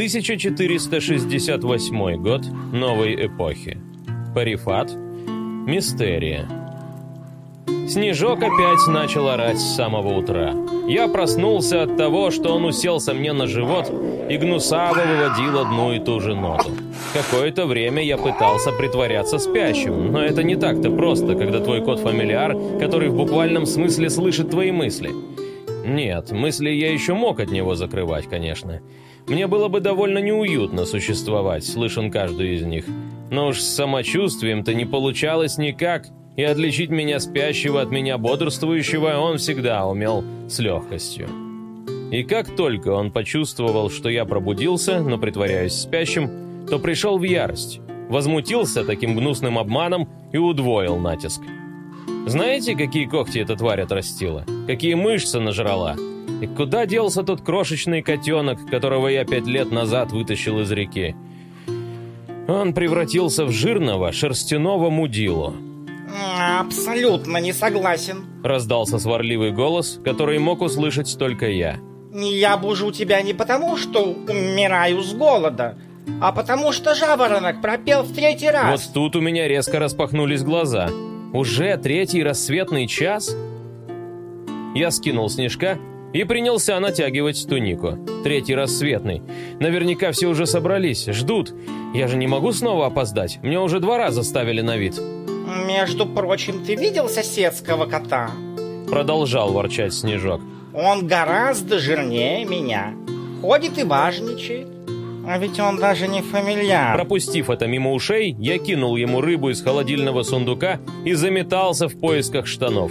1468 год новой эпохи. Парифат. Мистерия. Снежок опять начал орать с самого утра. Я проснулся от того, что он уселся мне на живот и гнусаво выводил одну и ту же ноту. Какое-то время я пытался притворяться спящим, но это не так-то просто, когда твой кот-фамильяр, который в буквальном смысле слышит твои мысли. Нет, мысли я еще мог от него закрывать, конечно. Мне было бы довольно неуютно существовать, слышен каждую из них. Но уж с самочувствием-то не получалось никак, и отличить меня спящего от меня бодрствующего он всегда умел с легкостью. И как только он почувствовал, что я пробудился, но притворяюсь спящим, то пришел в ярость, возмутился таким гнусным обманом и удвоил натиск. Знаете, какие когти эта тварь отрастила? Какие мышцы нажрала? И куда делся тот крошечный котенок, которого я пять лет назад вытащил из реки? Он превратился в жирного шерстяного мудилу. «Абсолютно не согласен», — раздался сварливый голос, который мог услышать только я. «Я бужу тебя не потому, что умираю с голода, а потому что жаворонок пропел в третий раз». Вот тут у меня резко распахнулись глаза. «Уже третий рассветный час?» Я скинул снежка и принялся натягивать тунику. Третий рассветный. Наверняка все уже собрались, ждут. Я же не могу снова опоздать. Мне уже два раза ставили на вид. «Между прочим, ты видел соседского кота?» Продолжал ворчать Снежок. «Он гораздо жирнее меня. Ходит и важничает. А ведь он даже не фамильяр». Пропустив это мимо ушей, я кинул ему рыбу из холодильного сундука и заметался в поисках штанов.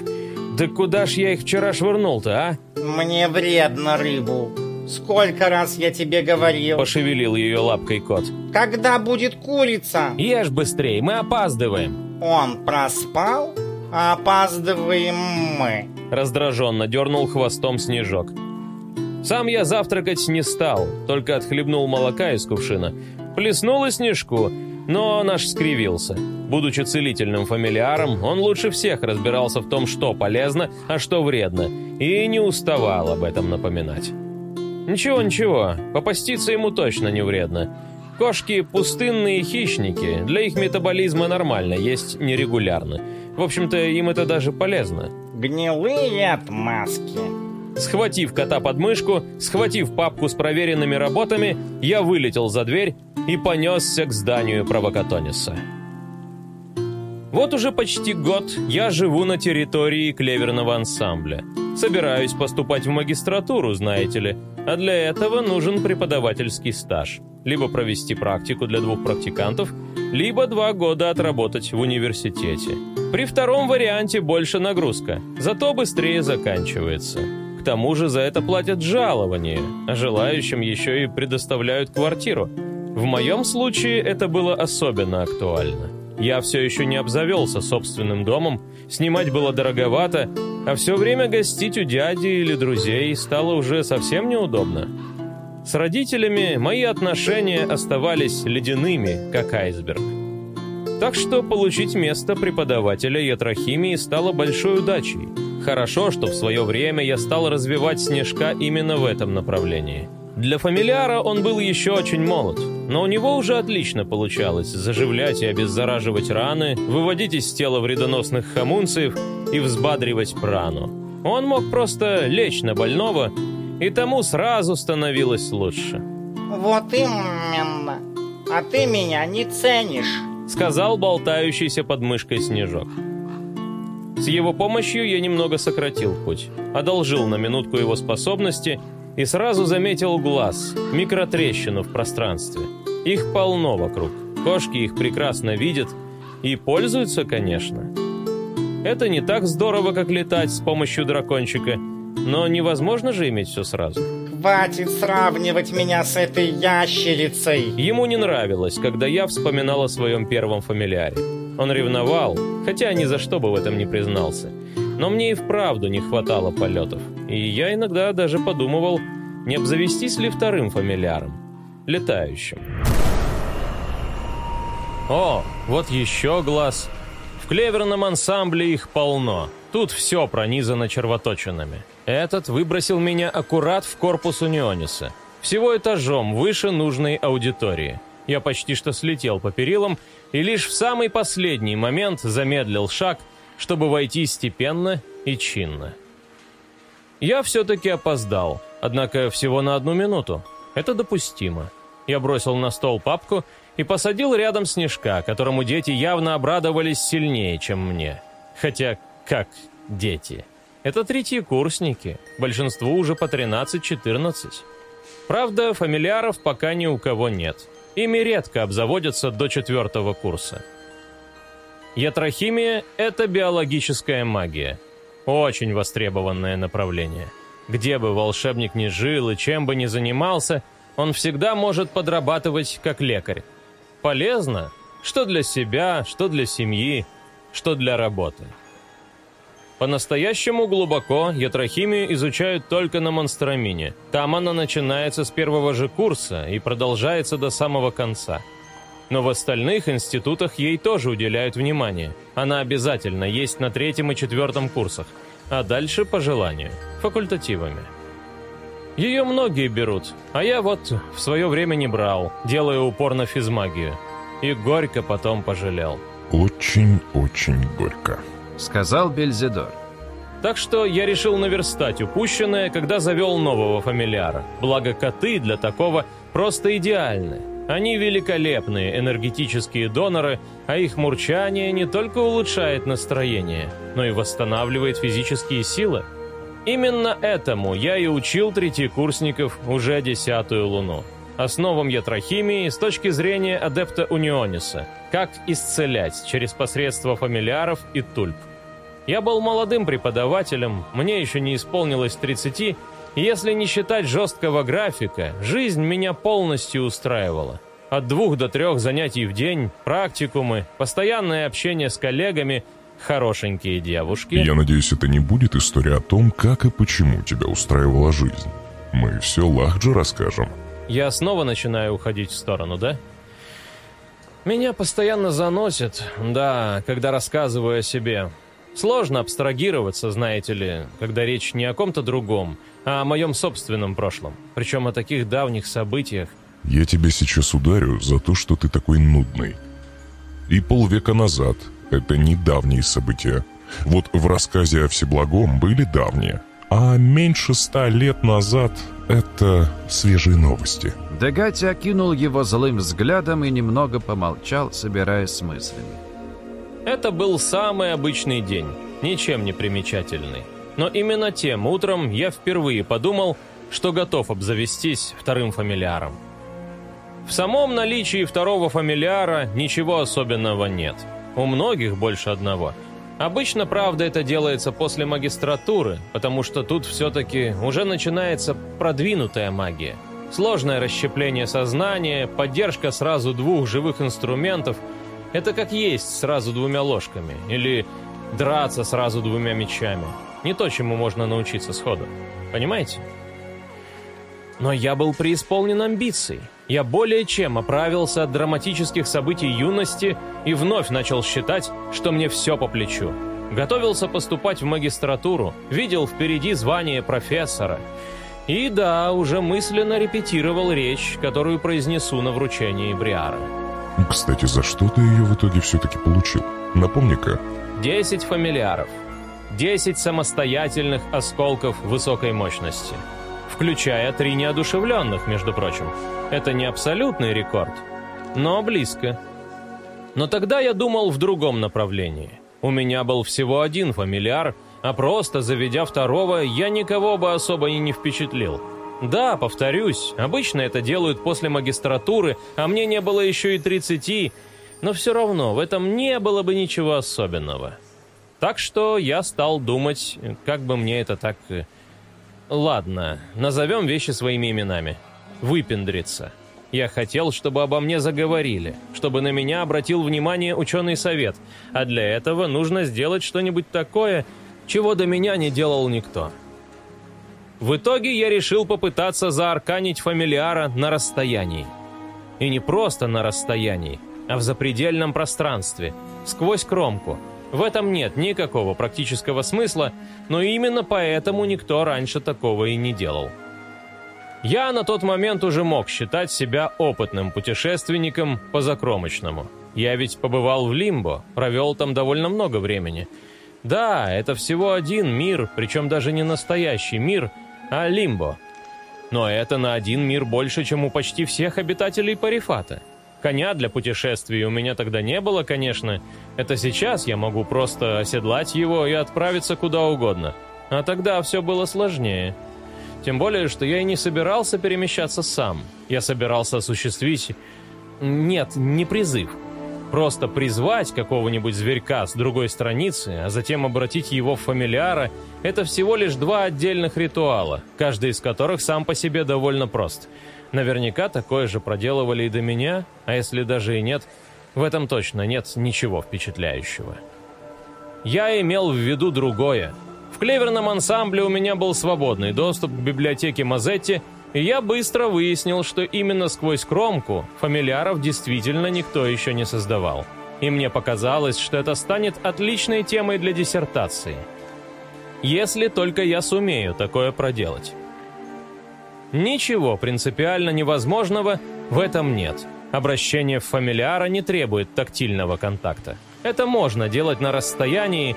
«Да куда ж я их вчера швырнул-то, а?» «Мне вредно рыбу. Сколько раз я тебе говорил?» Пошевелил ее лапкой кот. «Когда будет курица?» «Ешь быстрее, мы опаздываем». «Он проспал, а опаздываем мы». Раздраженно дернул хвостом Снежок. Сам я завтракать не стал, только отхлебнул молока из кувшина. Плеснул и Снежку, но наш скривился. Будучи целительным фамилиаром, он лучше всех разбирался в том, что полезно, а что вредно, и не уставал об этом напоминать. Ничего, ничего, попаститься ему точно не вредно. Кошки – пустынные хищники, для их метаболизма нормально, есть нерегулярно. В общем-то, им это даже полезно. Гнилые отмазки. Схватив кота под мышку, схватив папку с проверенными работами, я вылетел за дверь и понесся к зданию провокатониса. Вот уже почти год я живу на территории клеверного ансамбля. Собираюсь поступать в магистратуру, знаете ли, а для этого нужен преподавательский стаж. Либо провести практику для двух практикантов, либо два года отработать в университете. При втором варианте больше нагрузка, зато быстрее заканчивается. К тому же за это платят жалование, а желающим еще и предоставляют квартиру. В моем случае это было особенно актуально. Я все еще не обзавелся собственным домом, снимать было дороговато, а все время гостить у дяди или друзей стало уже совсем неудобно. С родителями мои отношения оставались ледяными, как айсберг. Так что получить место преподавателя ятрохимии стало большой удачей. Хорошо, что в свое время я стал развивать Снежка именно в этом направлении. Для фамильяра он был еще очень молод, но у него уже отлично получалось заживлять и обеззараживать раны, выводить из тела вредоносных хомунцев и взбадривать прану. Он мог просто лечь на больного, и тому сразу становилось лучше. Вот именно. А ты меня не ценишь. Сказал болтающийся под мышкой снежок. С его помощью я немного сократил путь, одолжил на минутку его способности и сразу заметил глаз, микротрещину в пространстве. Их полно вокруг. Кошки их прекрасно видят и пользуются, конечно. Это не так здорово, как летать с помощью дракончика, но невозможно же иметь все сразу. Хватит сравнивать меня с этой ящерицей. Ему не нравилось, когда я вспоминал о своем первом фамильяре. Он ревновал, хотя ни за что бы в этом не признался. Но мне и вправду не хватало полетов. И я иногда даже подумывал, не обзавестись ли вторым фамильяром. Летающим. О, вот еще глаз. В клеверном ансамбле их полно. Тут все пронизано червоточинами. Этот выбросил меня аккурат в корпус Униониса. Всего этажом выше нужной аудитории. Я почти что слетел по перилам и лишь в самый последний момент замедлил шаг, чтобы войти степенно и чинно. Я все-таки опоздал, однако всего на одну минуту. Это допустимо. Я бросил на стол папку и посадил рядом снежка, которому дети явно обрадовались сильнее, чем мне. Хотя, как дети? Это третьи курсники, большинству уже по 13-14. Правда, фамильяров пока ни у кого нет. Ими редко обзаводятся до четвертого курса. Ятрохимия – это биологическая магия. Очень востребованное направление. Где бы волшебник ни жил и чем бы ни занимался, он всегда может подрабатывать как лекарь. Полезно, что для себя, что для семьи, что для работы. По-настоящему глубоко ятрохимию изучают только на монстрамине. Там она начинается с первого же курса и продолжается до самого конца. Но в остальных институтах ей тоже уделяют внимание. Она обязательно есть на третьем и четвертом курсах, а дальше по желанию, факультативами. Ее многие берут, а я вот в свое время не брал, делая упор на физмагию. И горько потом пожалел. «Очень-очень горько», — сказал Бельзидор. Так что я решил наверстать упущенное, когда завел нового фамильяра. Благо коты для такого просто идеальны. Они великолепные энергетические доноры, а их мурчание не только улучшает настроение, но и восстанавливает физические силы. Именно этому я и учил третьекурсников уже десятую луну. Основам ятрохимии с точки зрения адепта Униониса. Как исцелять через посредство фамильяров и тульп. Я был молодым преподавателем, мне еще не исполнилось 30, и если не считать жесткого графика, жизнь меня полностью устраивала. От двух до трех занятий в день, практикумы, постоянное общение с коллегами – хорошенькие девушки. Я надеюсь, это не будет история о том, как и почему тебя устраивала жизнь. Мы все Лахджи расскажем. Я снова начинаю уходить в сторону, да? Меня постоянно заносит, да, когда рассказываю о себе. Сложно абстрагироваться, знаете ли, когда речь не о ком-то другом, а о моем собственном прошлом. Причем о таких давних событиях. Я тебя сейчас ударю за то, что ты такой нудный. И полвека назад это недавние события. Вот в рассказе о Всеблагом были давние, а меньше ста лет назад это свежие новости. Дегати окинул его злым взглядом и немного помолчал, собираясь с мыслями. Это был самый обычный день, ничем не примечательный. Но именно тем утром я впервые подумал, что готов обзавестись вторым фамильяром. В самом наличии второго фамильяра ничего особенного нет – у многих больше одного. Обычно, правда, это делается после магистратуры, потому что тут все-таки уже начинается продвинутая магия. Сложное расщепление сознания, поддержка сразу двух живых инструментов – это как есть сразу двумя ложками, или драться сразу двумя мечами. Не то, чему можно научиться сходу. Понимаете? Но я был преисполнен амбиций. Я более чем оправился от драматических событий юности и вновь начал считать, что мне все по плечу. Готовился поступать в магистратуру, видел впереди звание профессора. И да, уже мысленно репетировал речь, которую произнесу на вручении Бриара. Кстати, за что ты ее в итоге все-таки получил? Напомни-ка. Десять фамильяров. Десять самостоятельных осколков высокой мощности включая три неодушевленных, между прочим. Это не абсолютный рекорд, но близко. Но тогда я думал в другом направлении. У меня был всего один фамильяр, а просто заведя второго, я никого бы особо и не впечатлил. Да, повторюсь, обычно это делают после магистратуры, а мне не было еще и 30, но все равно в этом не было бы ничего особенного. Так что я стал думать, как бы мне это так э, Ладно, назовем вещи своими именами. Выпендриться. Я хотел, чтобы обо мне заговорили, чтобы на меня обратил внимание ученый совет, а для этого нужно сделать что-нибудь такое, чего до меня не делал никто. В итоге я решил попытаться заарканить фамильяра на расстоянии. И не просто на расстоянии, а в запредельном пространстве, сквозь кромку, В этом нет никакого практического смысла, но именно поэтому никто раньше такого и не делал. Я на тот момент уже мог считать себя опытным путешественником по закромочному. Я ведь побывал в Лимбо, провел там довольно много времени. Да, это всего один мир, причем даже не настоящий мир, а Лимбо. Но это на один мир больше, чем у почти всех обитателей Парифата. Коня для путешествий у меня тогда не было, конечно. Это сейчас я могу просто оседлать его и отправиться куда угодно. А тогда все было сложнее. Тем более, что я и не собирался перемещаться сам. Я собирался осуществить... Нет, не призыв. Просто призвать какого-нибудь зверька с другой страницы, а затем обратить его в фамилиара – это всего лишь два отдельных ритуала, каждый из которых сам по себе довольно прост. Наверняка такое же проделывали и до меня, а если даже и нет, в этом точно нет ничего впечатляющего. Я имел в виду другое – в клеверном ансамбле у меня был свободный доступ к библиотеке Мазетти, я быстро выяснил, что именно сквозь кромку фамильяров действительно никто еще не создавал. И мне показалось, что это станет отличной темой для диссертации. Если только я сумею такое проделать. Ничего принципиально невозможного в этом нет. Обращение в фамильяра не требует тактильного контакта. Это можно делать на расстоянии,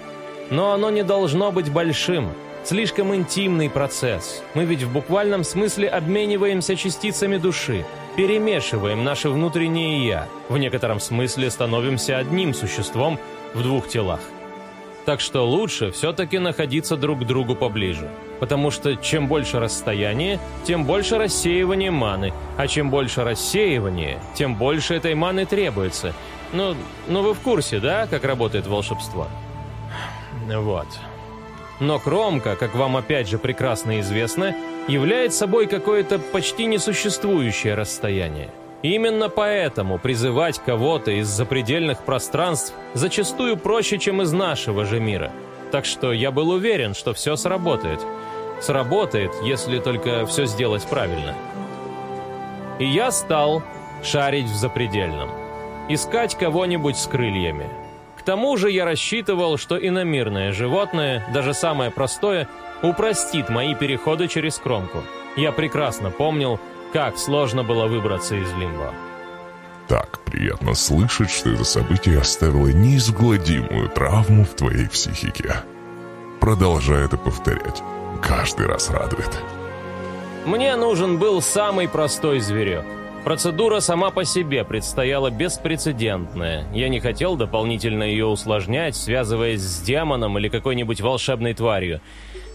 но оно не должно быть большим. Слишком интимный процесс. Мы ведь в буквальном смысле обмениваемся частицами души, перемешиваем наше внутреннее «я», в некотором смысле становимся одним существом в двух телах. Так что лучше все-таки находиться друг к другу поближе. Потому что чем больше расстояние, тем больше рассеивания маны. А чем больше рассеивания, тем больше этой маны требуется. Ну, ну вы в курсе, да, как работает волшебство? Вот. Но кромка, как вам опять же прекрасно известно, является собой какое-то почти несуществующее расстояние. Именно поэтому призывать кого-то из запредельных пространств зачастую проще, чем из нашего же мира. Так что я был уверен, что все сработает. Сработает, если только все сделать правильно. И я стал шарить в запредельном. Искать кого-нибудь с крыльями. К тому же я рассчитывал, что иномирное животное, даже самое простое, упростит мои переходы через кромку. Я прекрасно помнил, как сложно было выбраться из лимба. Так приятно слышать, что это событие оставило неизгладимую травму в твоей психике. Продолжай это повторять. Каждый раз радует. Мне нужен был самый простой зверек. Процедура сама по себе предстояла беспрецедентная. Я не хотел дополнительно ее усложнять, связываясь с демоном или какой-нибудь волшебной тварью.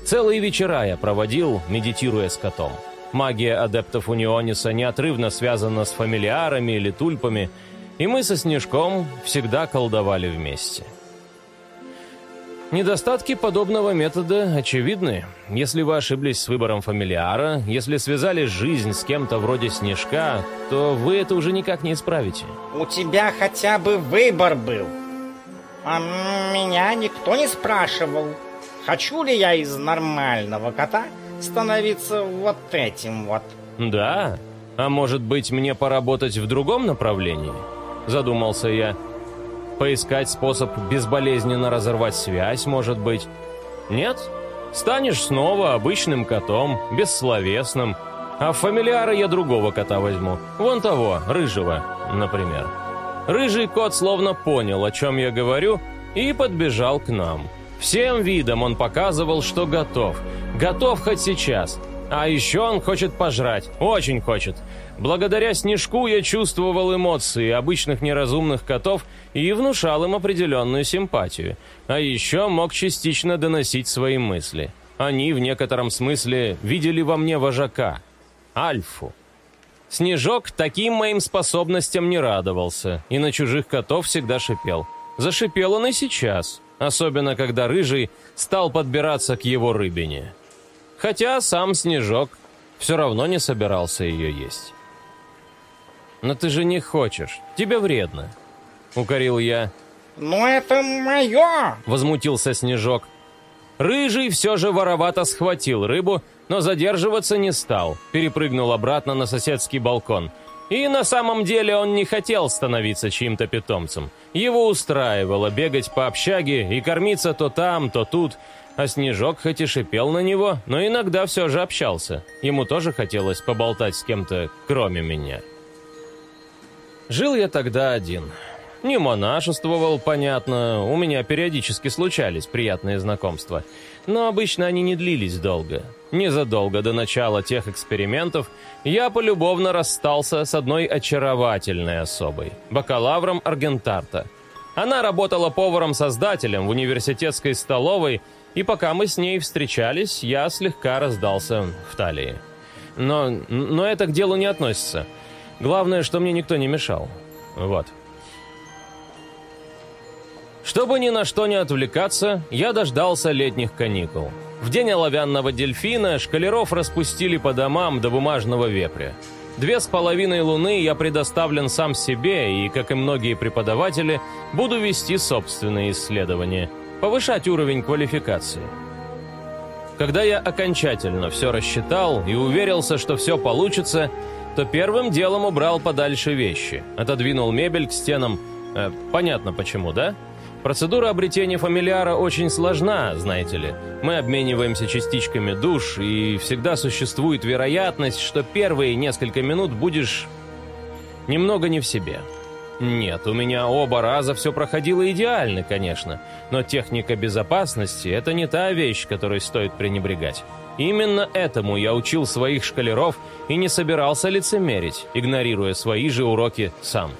Целые вечера я проводил, медитируя с котом. Магия адептов Униониса неотрывно связана с фамилиарами или тульпами, и мы со Снежком всегда колдовали вместе. Недостатки подобного метода очевидны. Если вы ошиблись с выбором фамилиара, если связали жизнь с кем-то вроде Снежка, то вы это уже никак не исправите. У тебя хотя бы выбор был. А меня никто не спрашивал, хочу ли я из нормального кота становиться вот этим вот. Да? А может быть, мне поработать в другом направлении? Задумался я. Поискать способ безболезненно разорвать связь, может быть. Нет? Станешь снова обычным котом, бессловесным. А в фамилиара я другого кота возьму. Вон того, рыжего, например. Рыжий кот словно понял, о чем я говорю, и подбежал к нам. Всем видом он показывал, что готов. Готов хоть сейчас. А еще он хочет пожрать. Очень хочет. Благодаря Снежку я чувствовал эмоции обычных неразумных котов и внушал им определенную симпатию. А еще мог частично доносить свои мысли. Они в некотором смысле видели во мне вожака. Альфу. Снежок таким моим способностям не радовался и на чужих котов всегда шипел. Зашипел он и сейчас, особенно когда Рыжий стал подбираться к его рыбине. Хотя сам Снежок все равно не собирался ее есть. «Но ты же не хочешь. Тебе вредно», — укорил я. «Но это мое!» — возмутился Снежок. Рыжий все же воровато схватил рыбу, но задерживаться не стал, перепрыгнул обратно на соседский балкон. И на самом деле он не хотел становиться чьим-то питомцем. Его устраивало бегать по общаге и кормиться то там, то тут, а Снежок хоть и шипел на него, но иногда все же общался. Ему тоже хотелось поболтать с кем-то, кроме меня. Жил я тогда один. Не монашествовал, понятно, у меня периодически случались приятные знакомства, но обычно они не длились долго. Незадолго до начала тех экспериментов я полюбовно расстался с одной очаровательной особой, бакалавром Аргентарта. Она работала поваром-создателем в университетской столовой и пока мы с ней встречались, я слегка раздался в талии. Но, но это к делу не относится. Главное, что мне никто не мешал. Вот. Чтобы ни на что не отвлекаться, я дождался летних каникул. В день оловянного дельфина шкалеров распустили по домам до бумажного вепря. Две с половиной луны я предоставлен сам себе и, как и многие преподаватели, буду вести собственные исследования – повышать уровень квалификации. Когда я окончательно все рассчитал и уверился, что все получится, то первым делом убрал подальше вещи, отодвинул мебель к стенам. Э, понятно почему, да? Процедура обретения фамильяра очень сложна, знаете ли. Мы обмениваемся частичками душ, и всегда существует вероятность, что первые несколько минут будешь немного не в себе. Нет, у меня оба раза все проходило идеально, конечно, но техника безопасности – это не та вещь, которой стоит пренебрегать. Именно этому я учил своих шкалеров и не собирался лицемерить, игнорируя свои же уроки сам.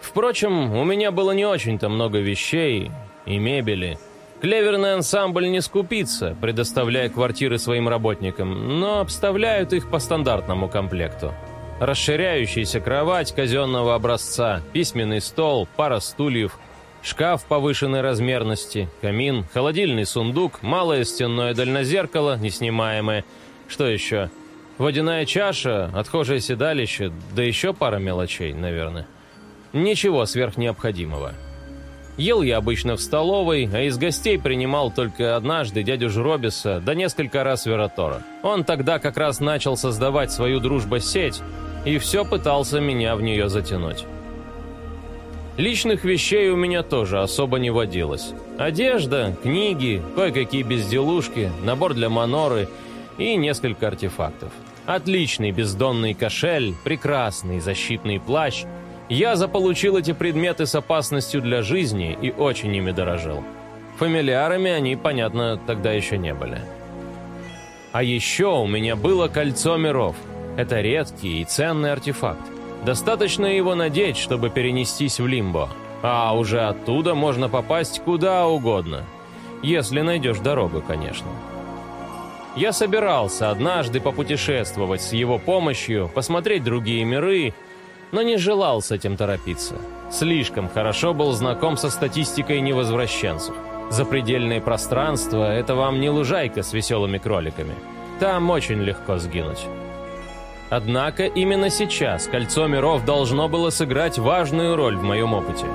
Впрочем, у меня было не очень-то много вещей и мебели. Клеверный ансамбль не скупится, предоставляя квартиры своим работникам, но обставляют их по стандартному комплекту расширяющаяся кровать казенного образца, письменный стол, пара стульев, шкаф повышенной размерности, камин, холодильный сундук, малое стенное дальнозеркало, неснимаемое. Что еще? Водяная чаша, отхожее седалище, да еще пара мелочей, наверное. Ничего сверхнеобходимого. Ел я обычно в столовой, а из гостей принимал только однажды дядю Жробиса, да несколько раз Вератора. Он тогда как раз начал создавать свою дружбу-сеть, и все пытался меня в нее затянуть. Личных вещей у меня тоже особо не водилось. Одежда, книги, кое-какие безделушки, набор для маноры и несколько артефактов. Отличный бездонный кошель, прекрасный защитный плащ. Я заполучил эти предметы с опасностью для жизни и очень ими дорожил. Фамилиарами они, понятно, тогда еще не были. А еще у меня было кольцо миров – это редкий и ценный артефакт. Достаточно его надеть, чтобы перенестись в Лимбо. А уже оттуда можно попасть куда угодно. Если найдешь дорогу, конечно. Я собирался однажды попутешествовать с его помощью, посмотреть другие миры, но не желал с этим торопиться. Слишком хорошо был знаком со статистикой невозвращенцев. Запредельное пространство – это вам не лужайка с веселыми кроликами. Там очень легко сгинуть. Однако именно сейчас кольцо миров должно было сыграть важную роль в моем опыте.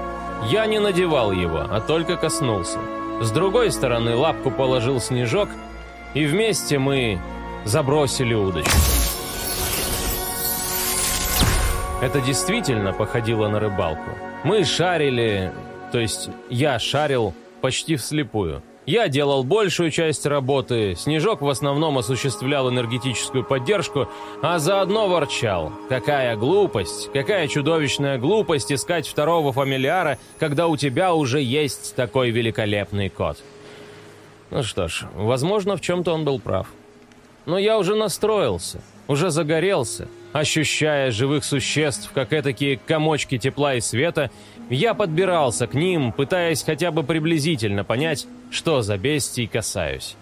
Я не надевал его, а только коснулся. С другой стороны лапку положил снежок, и вместе мы забросили удочку. Это действительно походило на рыбалку. Мы шарили, то есть я шарил почти вслепую. Я делал большую часть работы, Снежок в основном осуществлял энергетическую поддержку, а заодно ворчал. Какая глупость, какая чудовищная глупость искать второго фамильяра, когда у тебя уже есть такой великолепный кот. Ну что ж, возможно, в чем-то он был прав. Но я уже настроился, уже загорелся. Ощущая живых существ, как этакие комочки тепла и света, я подбирался к ним, пытаясь хотя бы приблизительно понять, что за бестий касаюсь.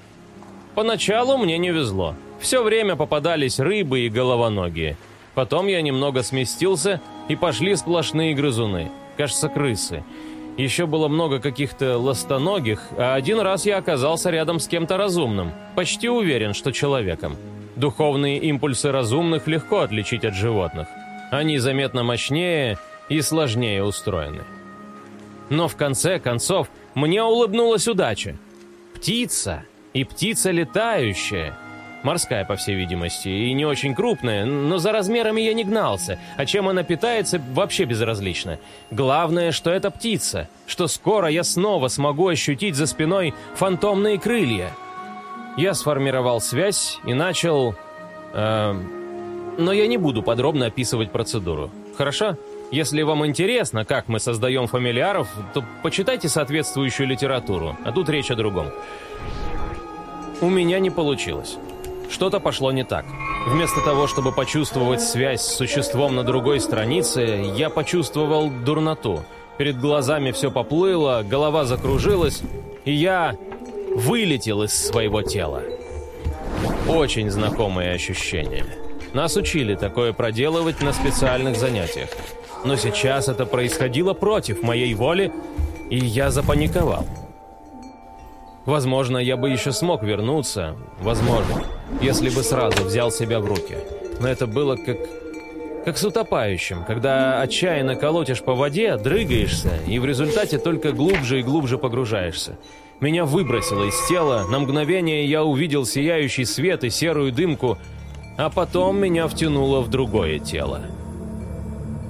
Поначалу мне не везло. Все время попадались рыбы и головоногие. Потом я немного сместился, и пошли сплошные грызуны. Кажется, крысы. Еще было много каких-то ластоногих, а один раз я оказался рядом с кем-то разумным. Почти уверен, что человеком. Духовные импульсы разумных легко отличить от животных. Они заметно мощнее и сложнее устроены. Но в конце концов мне улыбнулась удача. Птица, и птица летающая. Морская, по всей видимости, и не очень крупная, но за размерами я не гнался, а чем она питается, вообще безразлично. Главное, что это птица, что скоро я снова смогу ощутить за спиной фантомные крылья. Я сформировал связь и начал... Э, но я не буду подробно описывать процедуру. Хорошо? Если вам интересно, как мы создаем фамильяров, то почитайте соответствующую литературу, а тут речь о другом. У меня не получилось. Что-то пошло не так. Вместо того, чтобы почувствовать связь с существом на другой странице, я почувствовал дурноту. Перед глазами все поплыло, голова закружилась, и я вылетел из своего тела. Очень знакомые ощущения. Нас учили такое проделывать на специальных занятиях. Но сейчас это происходило против моей воли, и я запаниковал. Возможно, я бы еще смог вернуться, возможно, если бы сразу взял себя в руки. Но это было как... как с утопающим, когда отчаянно колотишь по воде, дрыгаешься, и в результате только глубже и глубже погружаешься. Меня выбросило из тела, на мгновение я увидел сияющий свет и серую дымку, а потом меня втянуло в другое тело.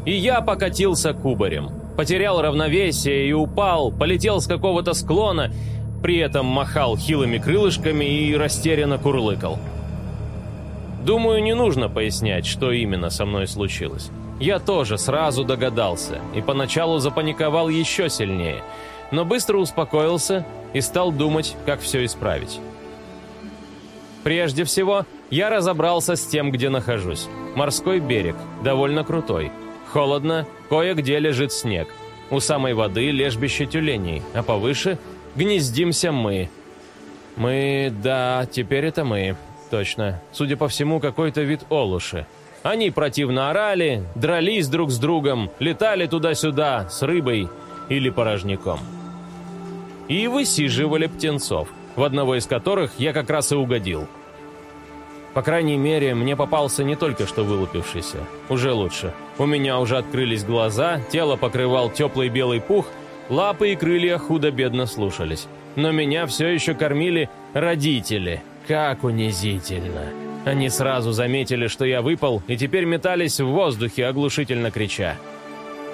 И я покатился кубарем. Потерял равновесие и упал, полетел с какого-то склона, при этом махал хилыми крылышками и растерянно курлыкал. Думаю, не нужно пояснять, что именно со мной случилось. Я тоже сразу догадался и поначалу запаниковал еще сильнее, но быстро успокоился и стал думать, как все исправить. Прежде всего, я разобрался с тем, где нахожусь. Морской берег, довольно крутой. Холодно, кое-где лежит снег. У самой воды лежбище тюленей, а повыше гнездимся мы. Мы, да, теперь это мы. Точно. Судя по всему, какой-то вид олуши. Они противно орали, дрались друг с другом, летали туда-сюда с рыбой или порожняком. И высиживали птенцов, в одного из которых я как раз и угодил. По крайней мере, мне попался не только что вылупившийся. Уже лучше. У меня уже открылись глаза, тело покрывал теплый белый пух, лапы и крылья худо-бедно слушались. Но меня все еще кормили родители. Как унизительно. Они сразу заметили, что я выпал, и теперь метались в воздухе, оглушительно крича.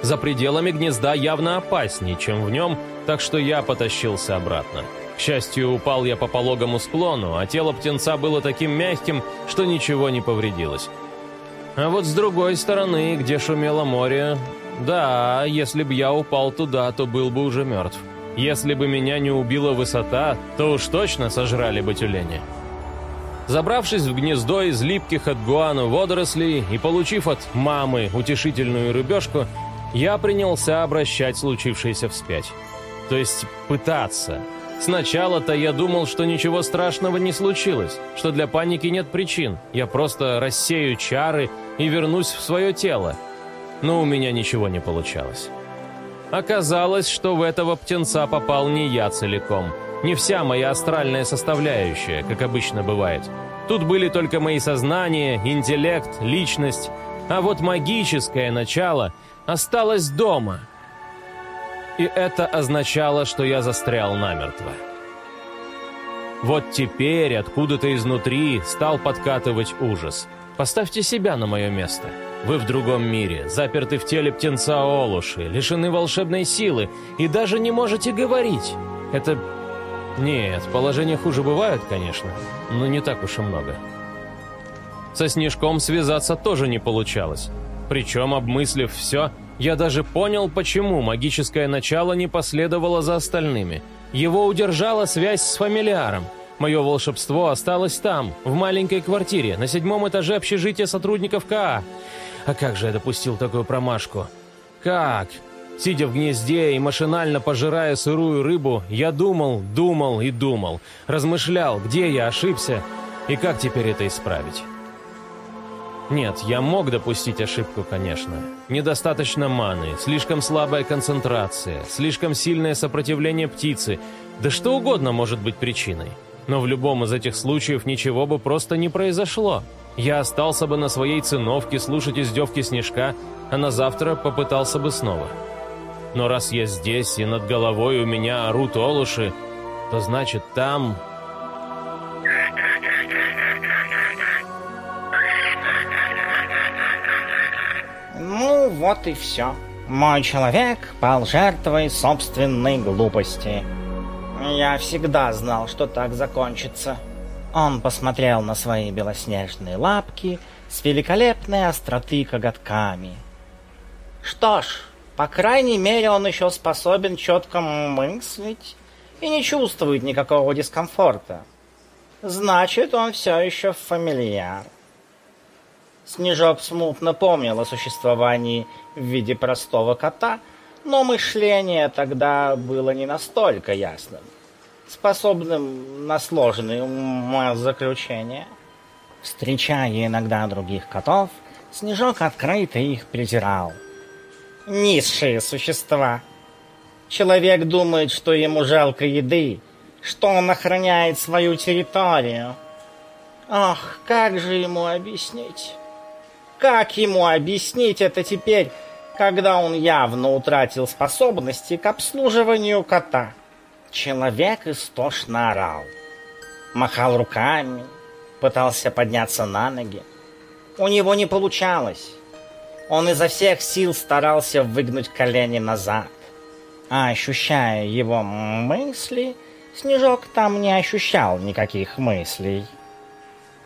За пределами гнезда явно опаснее, чем в нем, так что я потащился обратно. К счастью, упал я по пологому склону, а тело птенца было таким мягким, что ничего не повредилось. А вот с другой стороны, где шумело море, да, если бы я упал туда, то был бы уже мертв. Если бы меня не убила высота, то уж точно сожрали бы тюлени. Забравшись в гнездо из липких от гуану водорослей и получив от мамы утешительную рыбешку, я принялся обращать случившееся вспять. То есть пытаться. Сначала-то я думал, что ничего страшного не случилось, что для паники нет причин. Я просто рассею чары и вернусь в свое тело. Но у меня ничего не получалось. Оказалось, что в этого птенца попал не я целиком. Не вся моя астральная составляющая, как обычно бывает. Тут были только мои сознание, интеллект, личность. А вот магическое начало осталось дома – и это означало, что я застрял намертво. Вот теперь откуда-то изнутри стал подкатывать ужас. Поставьте себя на мое место. Вы в другом мире, заперты в теле птенца Олуши, лишены волшебной силы и даже не можете говорить. Это... Нет, положения хуже бывают, конечно, но не так уж и много. Со Снежком связаться тоже не получалось. Причем, обмыслив все, я даже понял, почему магическое начало не последовало за остальными. Его удержала связь с фамилиаром. Мое волшебство осталось там, в маленькой квартире, на седьмом этаже общежития сотрудников КА. А как же я допустил такую промашку? Как? Сидя в гнезде и машинально пожирая сырую рыбу, я думал, думал и думал. Размышлял, где я ошибся и как теперь это исправить. Нет, я мог допустить ошибку, конечно. Недостаточно маны, слишком слабая концентрация, слишком сильное сопротивление птицы. Да что угодно может быть причиной. Но в любом из этих случаев ничего бы просто не произошло. Я остался бы на своей циновке слушать издевки Снежка, а на завтра попытался бы снова. Но раз я здесь и над головой у меня орут олуши, то значит там вот и все. Мой человек пал жертвой собственной глупости. Я всегда знал, что так закончится. Он посмотрел на свои белоснежные лапки с великолепной остроты коготками. Что ж, по крайней мере, он еще способен четко мыслить и не чувствует никакого дискомфорта. Значит, он все еще фамильяр. Снежок смутно помнил о существовании в виде простого кота, но мышление тогда было не настолько ясным, способным на сложные умозаключения. Встречая иногда других котов, Снежок открыто их презирал. Низшие существа. Человек думает, что ему жалко еды, что он охраняет свою территорию. Ах, как же ему объяснить? Как ему объяснить это теперь, когда он явно утратил способности к обслуживанию кота? Человек истошно орал. Махал руками, пытался подняться на ноги. У него не получалось. Он изо всех сил старался выгнуть колени назад. А ощущая его мысли, Снежок там не ощущал никаких мыслей.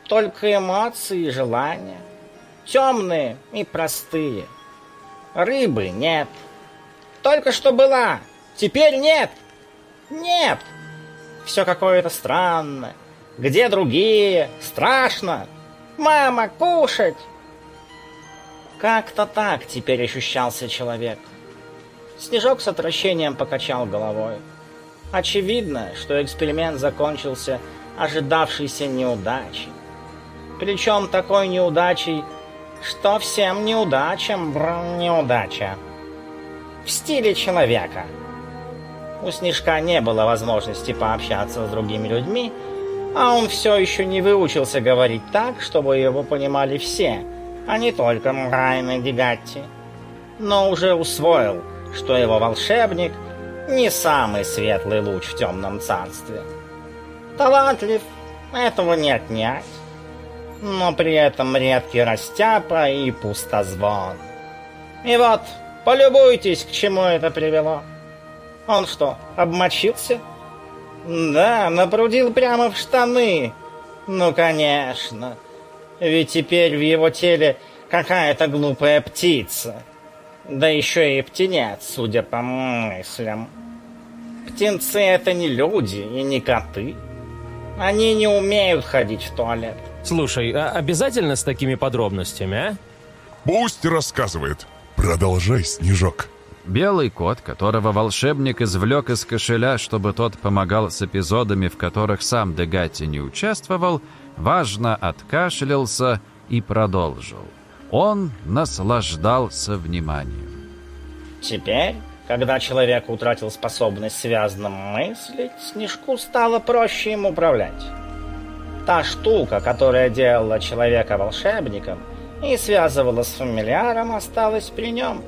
Только эмоции и желания — темные и простые. Рыбы нет. Только что была, теперь нет. Нет. Все какое-то странное. Где другие? Страшно. Мама, кушать. Как-то так теперь ощущался человек. Снежок с отвращением покачал головой. Очевидно, что эксперимент закончился ожидавшейся неудачей. Причем такой неудачей, что всем неудачам неудача. В стиле человека. У Снежка не было возможности пообщаться с другими людьми, а он все еще не выучился говорить так, чтобы его понимали все, а не только Мрайн и Дегатти. Но уже усвоил, что его волшебник не самый светлый луч в темном царстве. Талантлив, этого не отнять но при этом редкий растяпа и пустозвон. И вот, полюбуйтесь, к чему это привело. Он что, обмочился? Да, напрудил прямо в штаны. Ну, конечно. Ведь теперь в его теле какая-то глупая птица. Да еще и птенец, судя по мыслям. Птенцы это не люди и не коты. Они не умеют ходить в туалет. Слушай, а обязательно с такими подробностями, а? Пусть рассказывает. Продолжай, Снежок. Белый кот, которого волшебник извлек из кошеля, чтобы тот помогал с эпизодами, в которых сам Дегати не участвовал, важно откашлялся и продолжил. Он наслаждался вниманием. Теперь, когда человек утратил способность связно мыслить, Снежку стало проще им управлять. Та штука, которая делала человека волшебником и связывала с фамильяром, осталась при нем.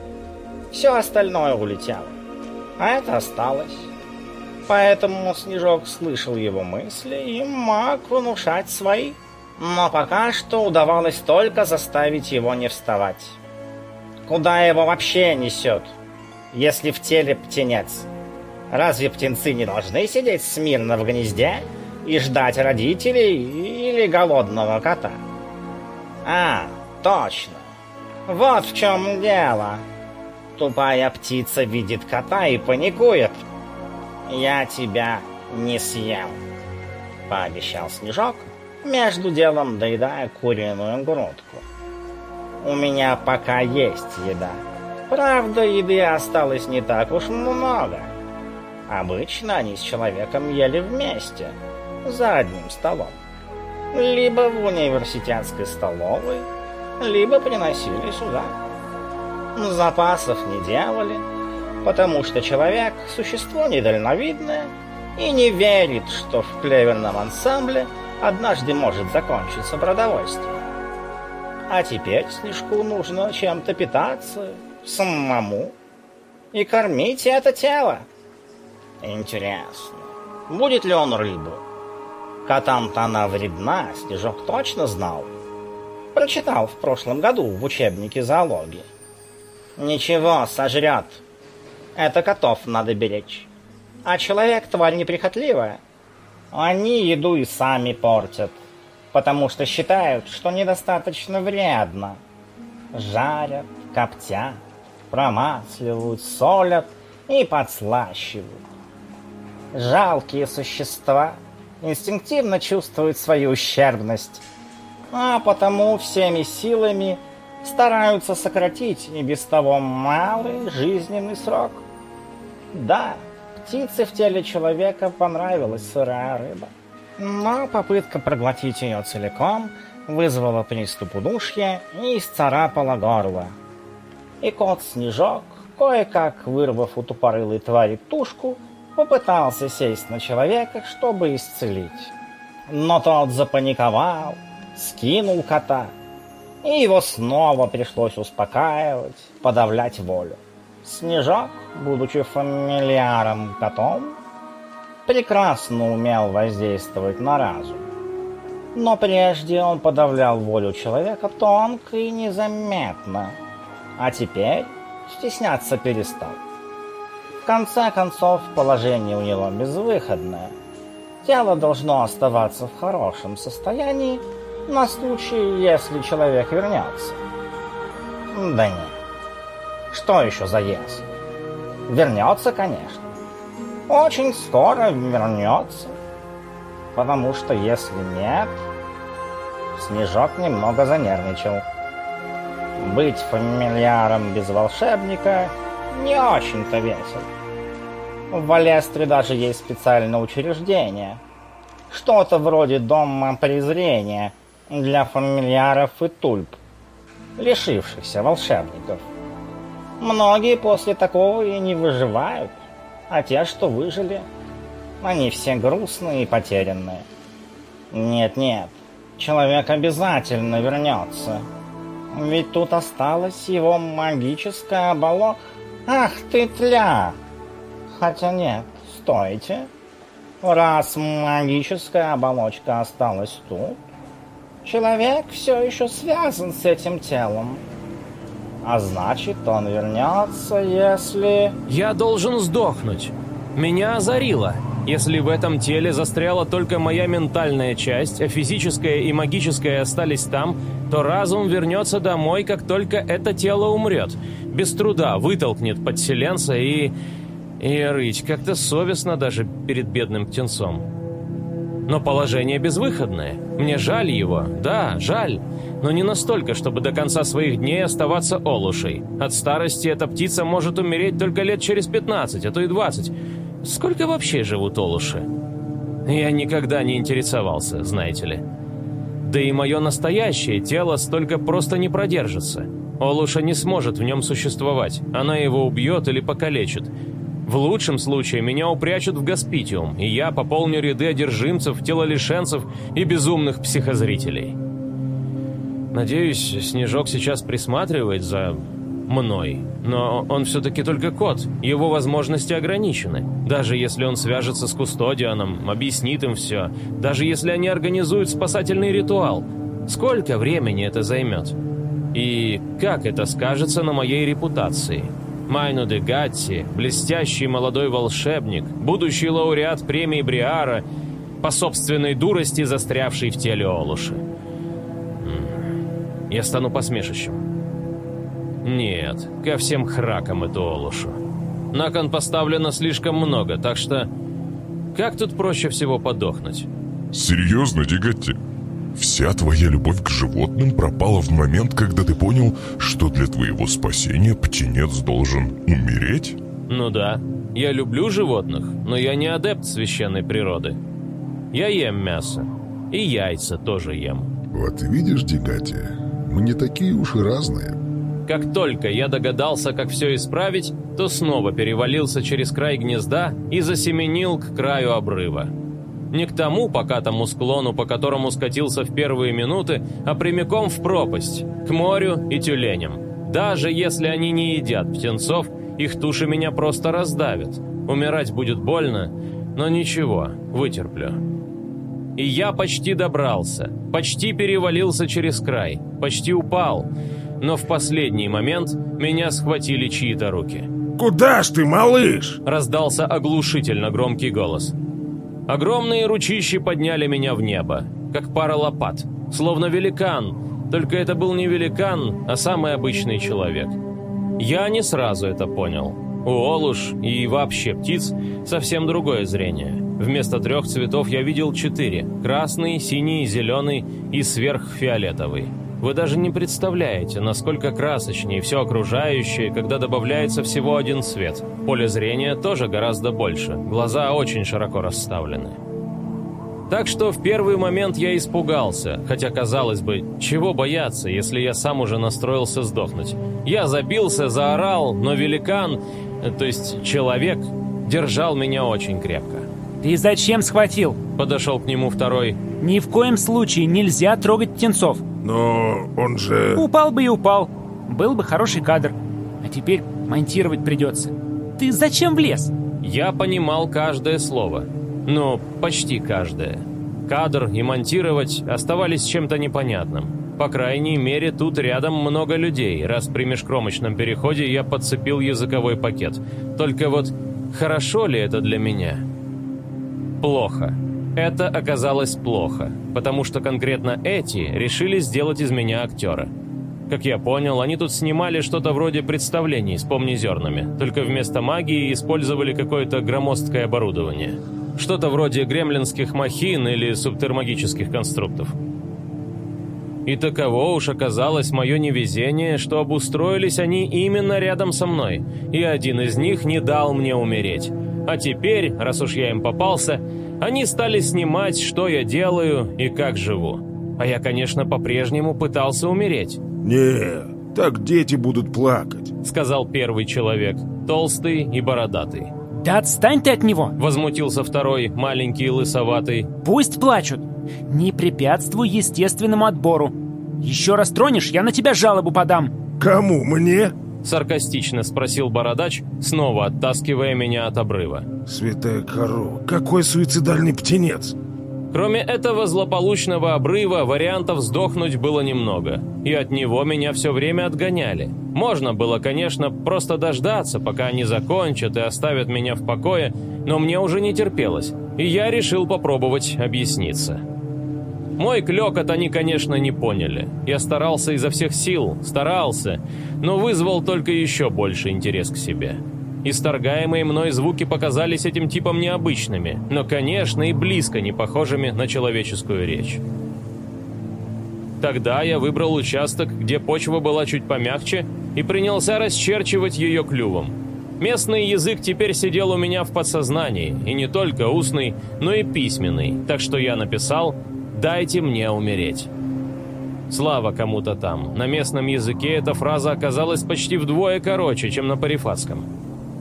Все остальное улетело. А это осталось. Поэтому Снежок слышал его мысли и мог внушать свои. Но пока что удавалось только заставить его не вставать. Куда его вообще несет, если в теле птенец? Разве птенцы не должны сидеть смирно в гнезде и ждать родителей или голодного кота. А, точно. Вот в чем дело. Тупая птица видит кота и паникует. Я тебя не съем, пообещал Снежок, между делом доедая куриную грудку. У меня пока есть еда. Правда, еды осталось не так уж много. Обычно они с человеком ели вместе — за одним столом. Либо в университетской столовой, либо приносили сюда. Запасов не делали, потому что человек – существо недальновидное и не верит, что в клеверном ансамбле однажды может закончиться продовольствие. А теперь Снежку нужно чем-то питаться самому и кормить это тело. Интересно, будет ли он рыбу? Котам-то она вредна, Снежок точно знал. Прочитал в прошлом году в учебнике зоологии. Ничего, сожрет. Это котов надо беречь. А человек тварь неприхотливая. Они еду и сами портят, потому что считают, что недостаточно вредно. Жарят, коптят, промасливают, солят и подслащивают. Жалкие существа инстинктивно чувствуют свою ущербность, а потому всеми силами стараются сократить и без того малый жизненный срок. Да, птице в теле человека понравилась сырая рыба, но попытка проглотить ее целиком вызвала приступ удушья и исцарапала горло. И кот-снежок, кое-как вырвав у тупорылой твари тушку, попытался сесть на человека, чтобы исцелить. Но тот запаниковал, скинул кота, и его снова пришлось успокаивать, подавлять волю. Снежок, будучи фамильяром котом, прекрасно умел воздействовать на разум. Но прежде он подавлял волю человека тонко и незаметно, а теперь стесняться перестал. В конце концов, положение у него безвыходное. Тело должно оставаться в хорошем состоянии на случай, если человек вернется. Да нет. Что еще за если? Вернется, конечно. Очень скоро вернется. Потому что если нет, Снежок немного занервничал. Быть фамильяром без волшебника не очень-то весело. В Валестре даже есть специальное учреждение. Что-то вроде дома презрения для фамильяров и тульп, лишившихся волшебников. Многие после такого и не выживают, а те, что выжили, они все грустные и потерянные. Нет-нет, человек обязательно вернется. Ведь тут осталась его магическая оболочка. Ах ты тля! Хотя нет, стойте. Раз магическая оболочка осталась тут, человек все еще связан с этим телом. А значит, он вернется, если... Я должен сдохнуть. Меня озарило. Если в этом теле застряла только моя ментальная часть, а физическая и магическая остались там, то разум вернется домой, как только это тело умрет. Без труда вытолкнет подселенца и... И рыть как-то совестно даже перед бедным птенцом. Но положение безвыходное. Мне жаль его, да, жаль. Но не настолько, чтобы до конца своих дней оставаться олушей. От старости эта птица может умереть только лет через 15, а то и 20. Сколько вообще живут олуши? Я никогда не интересовался, знаете ли. Да и мое настоящее тело столько просто не продержится. Олуша не сможет в нем существовать. Она его убьет или покалечит. В лучшем случае меня упрячут в госпитиум, и я пополню ряды одержимцев, телолишенцев и безумных психозрителей. Надеюсь, Снежок сейчас присматривает за мной. Но он все-таки только кот, его возможности ограничены. Даже если он свяжется с кустодианом, объяснит им все, даже если они организуют спасательный ритуал, сколько времени это займет? И как это скажется на моей репутации? Майну де Гатти, блестящий молодой волшебник, будущий лауреат премии Бриара, по собственной дурости застрявший в теле Олуши. Я стану посмешищем. Нет, ко всем хракам эту Олушу. На кон поставлено слишком много, так что... Как тут проще всего подохнуть? Серьезно, Дигатти? Вся твоя любовь к животным пропала в момент, когда ты понял, что для твоего спасения птенец должен умереть? Ну да, я люблю животных, но я не адепт священной природы. Я ем мясо. И яйца тоже ем. Вот видишь, Дигати, мы не такие уж и разные. Как только я догадался, как все исправить, то снова перевалился через край гнезда и засеменил к краю обрыва. Не к тому покатому склону, по которому скатился в первые минуты, а прямиком в пропасть, к морю и тюленям. Даже если они не едят птенцов, их туши меня просто раздавят. Умирать будет больно, но ничего, вытерплю. И я почти добрался, почти перевалился через край, почти упал, но в последний момент меня схватили чьи-то руки. «Куда ж ты, малыш?» Раздался оглушительно громкий голос. Огромные ручищи подняли меня в небо, как пара лопат, словно великан, только это был не великан, а самый обычный человек. Я не сразу это понял. У Олуш и вообще птиц совсем другое зрение. Вместо трех цветов я видел четыре – красный, синий, зеленый и сверхфиолетовый. Вы даже не представляете, насколько красочнее все окружающее, когда добавляется всего один цвет. Поле зрения тоже гораздо больше, глаза очень широко расставлены. Так что в первый момент я испугался, хотя, казалось бы, чего бояться, если я сам уже настроился сдохнуть. Я забился, заорал, но великан, то есть человек, держал меня очень крепко. «Ты зачем схватил?» Подошел к нему второй. «Ни в коем случае нельзя трогать птенцов». «Но он же...» «Упал бы и упал. Был бы хороший кадр. А теперь монтировать придется. Ты зачем влез?» Я понимал каждое слово. Ну, почти каждое. Кадр и монтировать оставались чем-то непонятным. По крайней мере, тут рядом много людей, раз при межкромочном переходе я подцепил языковой пакет. Только вот хорошо ли это для меня? Плохо. Это оказалось плохо, потому что конкретно эти решили сделать из меня актера. Как я понял, они тут снимали что-то вроде представлений с помнезернами, только вместо магии использовали какое-то громоздкое оборудование. Что-то вроде гремлинских махин или субтермагических конструктов. И таково уж оказалось мое невезение, что обустроились они именно рядом со мной, и один из них не дал мне умереть. А теперь, раз уж я им попался, они стали снимать, что я делаю и как живу. А я, конечно, по-прежнему пытался умереть. «Не, так дети будут плакать», — сказал первый человек, толстый и бородатый. «Да отстань ты от него!» — возмутился второй, маленький и лысоватый. «Пусть плачут. Не препятствуй естественному отбору. Еще раз тронешь, я на тебя жалобу подам». «Кому, мне?» — саркастично спросил бородач, снова оттаскивая меня от обрыва. «Святая корова, какой суицидальный птенец!» Кроме этого злополучного обрыва, вариантов сдохнуть было немного, и от него меня все время отгоняли. Можно было, конечно, просто дождаться, пока они закончат и оставят меня в покое, но мне уже не терпелось, и я решил попробовать объясниться. Мой клёкот они, конечно, не поняли. Я старался изо всех сил, старался, но вызвал только еще больше интерес к себе. Исторгаемые мной звуки показались этим типом необычными, но, конечно, и близко не похожими на человеческую речь. Тогда я выбрал участок, где почва была чуть помягче, и принялся расчерчивать ее клювом. Местный язык теперь сидел у меня в подсознании, и не только устный, но и письменный, так что я написал «Дайте мне умереть». Слава кому-то там. На местном языке эта фраза оказалась почти вдвое короче, чем на парифатском.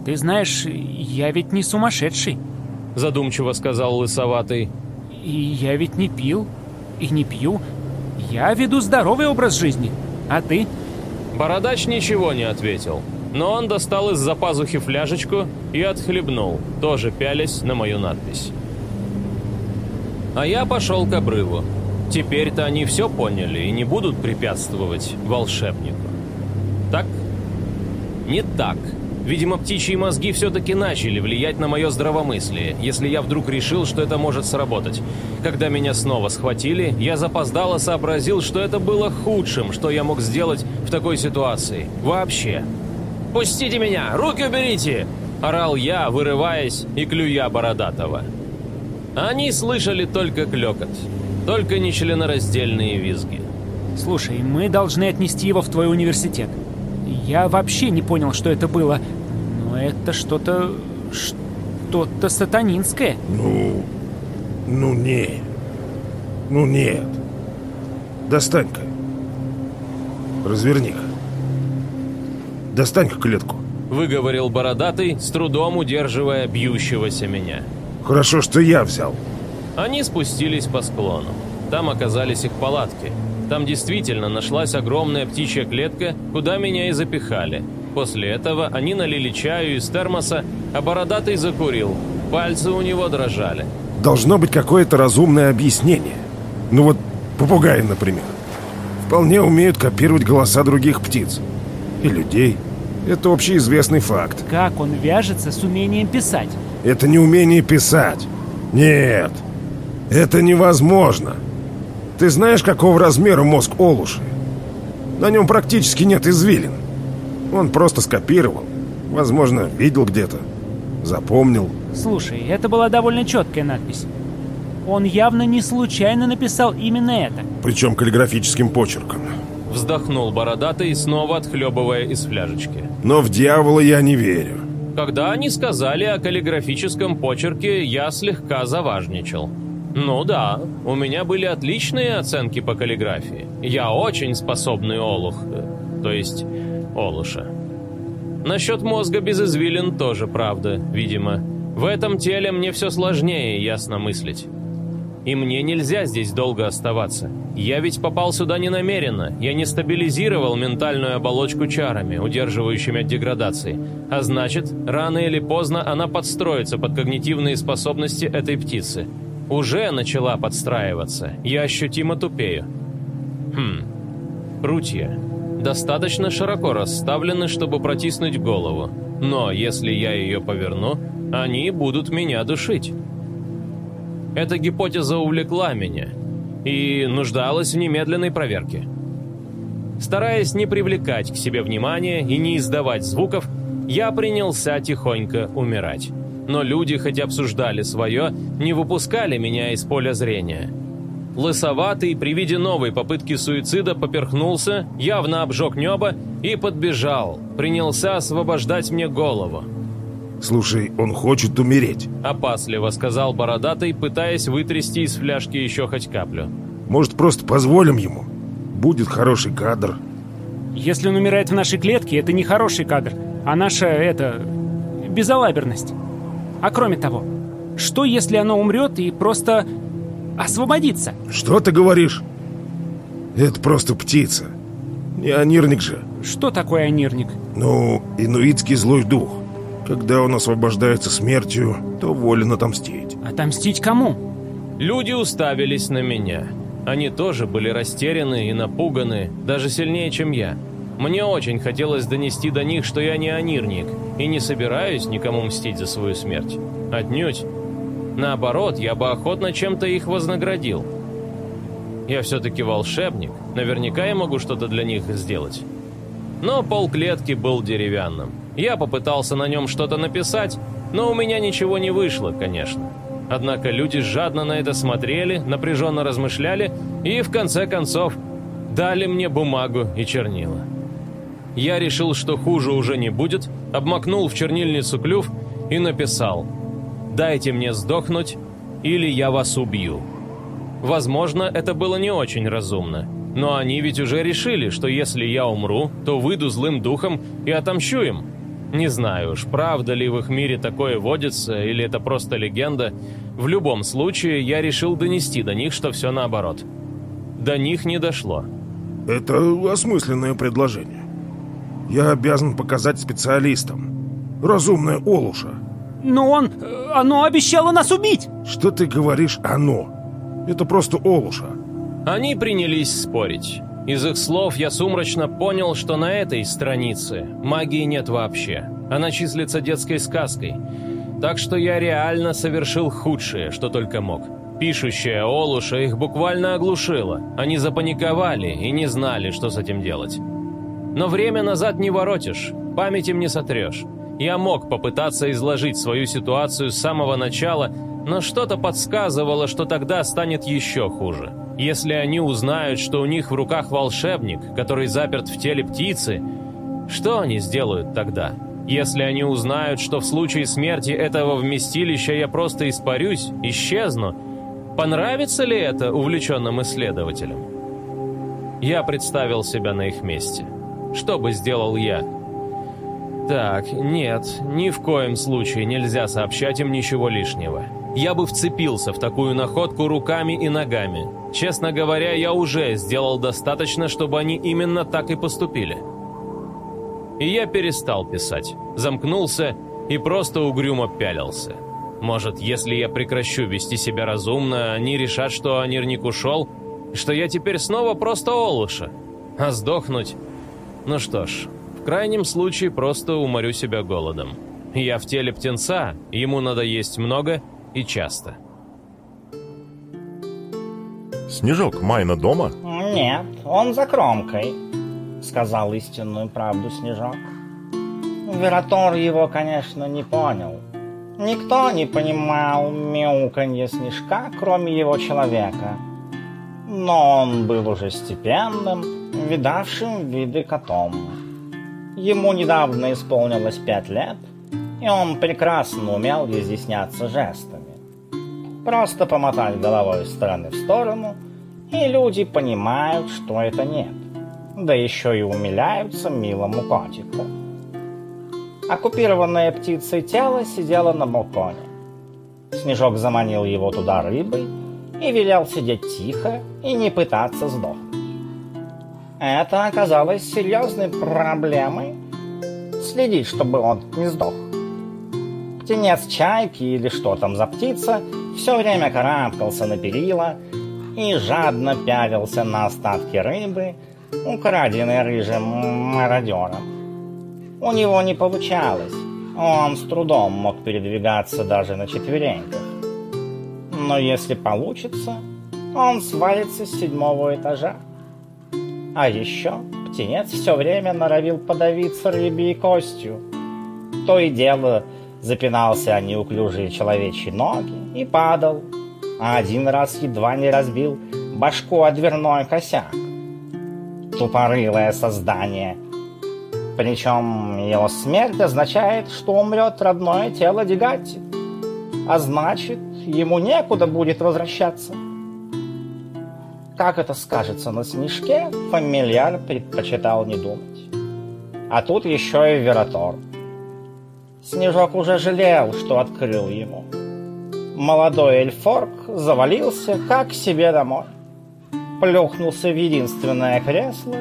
«Ты знаешь, я ведь не сумасшедший», — задумчиво сказал лысоватый. «И я ведь не пил, и не пью. Я веду здоровый образ жизни. А ты?» Бородач ничего не ответил, но он достал из-за пазухи фляжечку и отхлебнул, тоже пялясь на мою надпись. А я пошел к обрыву. Теперь-то они все поняли и не будут препятствовать волшебнику. Так? Не так. Видимо, птичьи мозги все-таки начали влиять на мое здравомыслие, если я вдруг решил, что это может сработать. Когда меня снова схватили, я запоздало сообразил, что это было худшим, что я мог сделать в такой ситуации. Вообще. «Пустите меня! Руки уберите!» – орал я, вырываясь и клюя бородатого. Они слышали только клекот, только нечленораздельные визги. «Слушай, мы должны отнести его в твой университет. Я вообще не понял, что это было, но это что-то... что-то сатанинское». «Ну... ну не... ну нет. Достань-ка. Разверни-ка. Достань-ка клетку». Выговорил бородатый, с трудом удерживая бьющегося меня. «Хорошо, что я взял». Они спустились по склону. Там оказались их палатки. Там действительно нашлась огромная птичья клетка, куда меня и запихали. После этого они налили чаю из термоса, а бородатый закурил. Пальцы у него дрожали. Должно быть какое-то разумное объяснение. Ну вот попугай, например. вполне умеют копировать голоса других птиц. И людей. Это общеизвестный факт. Как он вяжется с умением писать? Это не умение писать. Нет, это невозможно. Ты знаешь, какого размера мозг Олуши? На нем практически нет извилин. Он просто скопировал. Возможно, видел где-то. Запомнил. Слушай, это была довольно четкая надпись. Он явно не случайно написал именно это. Причем каллиграфическим почерком. Вздохнул бородатый, снова отхлебывая из фляжечки. Но в дьявола я не верю. Когда они сказали о каллиграфическом почерке, я слегка заважничал. Ну да, у меня были отличные оценки по каллиграфии. Я очень способный олух, э, то есть олуша. Насчет мозга без извилин тоже правда, видимо. В этом теле мне все сложнее ясно мыслить. И мне нельзя здесь долго оставаться. Я ведь попал сюда не намеренно. Я не стабилизировал ментальную оболочку чарами, удерживающими от деградации. А значит, рано или поздно она подстроится под когнитивные способности этой птицы. Уже начала подстраиваться. Я ощутимо тупею. Хм. Прутья. Достаточно широко расставлены, чтобы протиснуть голову. Но если я ее поверну, они будут меня душить. Эта гипотеза увлекла меня и нуждалась в немедленной проверке. Стараясь не привлекать к себе внимания и не издавать звуков, я принялся тихонько умирать. Но люди, хоть обсуждали свое, не выпускали меня из поля зрения. Лысоватый при виде новой попытки суицида поперхнулся, явно обжег небо и подбежал, принялся освобождать мне голову. Слушай, он хочет умереть. Опасливо сказал бородатый, пытаясь вытрясти из фляжки еще хоть каплю. Может, просто позволим ему? Будет хороший кадр. Если он умирает в нашей клетке, это не хороший кадр, а наша, это, безалаберность. А кроме того, что если оно умрет и просто освободится? Что ты говоришь? Это просто птица. Не анирник же. Что такое анирник? Ну, инуитский злой дух. Когда он освобождается смертью, то волен отомстить. Отомстить кому? Люди уставились на меня. Они тоже были растеряны и напуганы, даже сильнее, чем я. Мне очень хотелось донести до них, что я не анирник, и не собираюсь никому мстить за свою смерть. Отнюдь. Наоборот, я бы охотно чем-то их вознаградил. Я все-таки волшебник, наверняка я могу что-то для них сделать. Но полклетки был деревянным. Я попытался на нем что-то написать, но у меня ничего не вышло, конечно. Однако люди жадно на это смотрели, напряженно размышляли и, в конце концов, дали мне бумагу и чернила. Я решил, что хуже уже не будет, обмакнул в чернильницу клюв и написал «Дайте мне сдохнуть, или я вас убью». Возможно, это было не очень разумно, но они ведь уже решили, что если я умру, то выйду злым духом и отомщу им. Не знаю уж, правда ли в их мире такое водится, или это просто легенда. В любом случае, я решил донести до них, что все наоборот. До них не дошло. Это осмысленное предложение. Я обязан показать специалистам. Разумная Олуша. Но он... э, Оно обещало нас убить! Что ты говоришь «оно»? Это просто Олуша. Они принялись спорить. Из их слов я сумрачно понял, что на этой странице магии нет вообще. Она числится детской сказкой. Так что я реально совершил худшее, что только мог. Пишущая Олуша их буквально оглушила. Они запаниковали и не знали, что с этим делать. Но время назад не воротишь, память им не сотрешь. Я мог попытаться изложить свою ситуацию с самого начала, но что-то подсказывало, что тогда станет еще хуже. Если они узнают, что у них в руках волшебник, который заперт в теле птицы, что они сделают тогда? Если они узнают, что в случае смерти этого вместилища я просто испарюсь, исчезну, понравится ли это увлеченным исследователям? Я представил себя на их месте. Что бы сделал я? Так, нет, ни в коем случае нельзя сообщать им ничего лишнего. Я бы вцепился в такую находку руками и ногами. Честно говоря, я уже сделал достаточно, чтобы они именно так и поступили. И я перестал писать, замкнулся и просто угрюмо пялился. Может, если я прекращу вести себя разумно, они решат, что Анирник ушел? Что я теперь снова просто Олуша. А сдохнуть... Ну что ж, в крайнем случае просто уморю себя голодом. Я в теле птенца, ему надо есть много и часто. Снежок, Майна дома? Нет, он за кромкой, сказал истинную правду Снежок. Вератор его, конечно, не понял. Никто не понимал мяуканье Снежка, кроме его человека. Но он был уже степенным, видавшим виды котом. Ему недавно исполнилось пять лет, и он прекрасно умел изъясняться жестами. Просто помотать головой из стороны в сторону, и люди понимают, что это нет. Да еще и умиляются милому котику. Оккупированное птицей тело сидело на балконе. Снежок заманил его туда рыбой и велел сидеть тихо и не пытаться сдохнуть. Это оказалось серьезной проблемой. Следить, чтобы он не сдох. Птенец чайки или что там за птица все время карабкался на перила и жадно пялился на остатки рыбы, украденной рыжим мародером. У него не получалось, он с трудом мог передвигаться даже на четвереньках. Но если получится, он свалится с седьмого этажа. А еще птенец все время норовил подавиться рыбьей костью. То и дело запинался о неуклюжие человечьи ноги и падал, а один раз едва не разбил башку о дверной косяк. Тупорылое создание. Причем его смерть означает, что умрет родное тело Дегатти. А значит, ему некуда будет возвращаться. Как это скажется на снежке, фамильяр предпочитал не думать. А тут еще и Вератор. Снежок уже жалел, что открыл ему. Молодой эльфорк завалился как себе домой. Плюхнулся в единственное кресло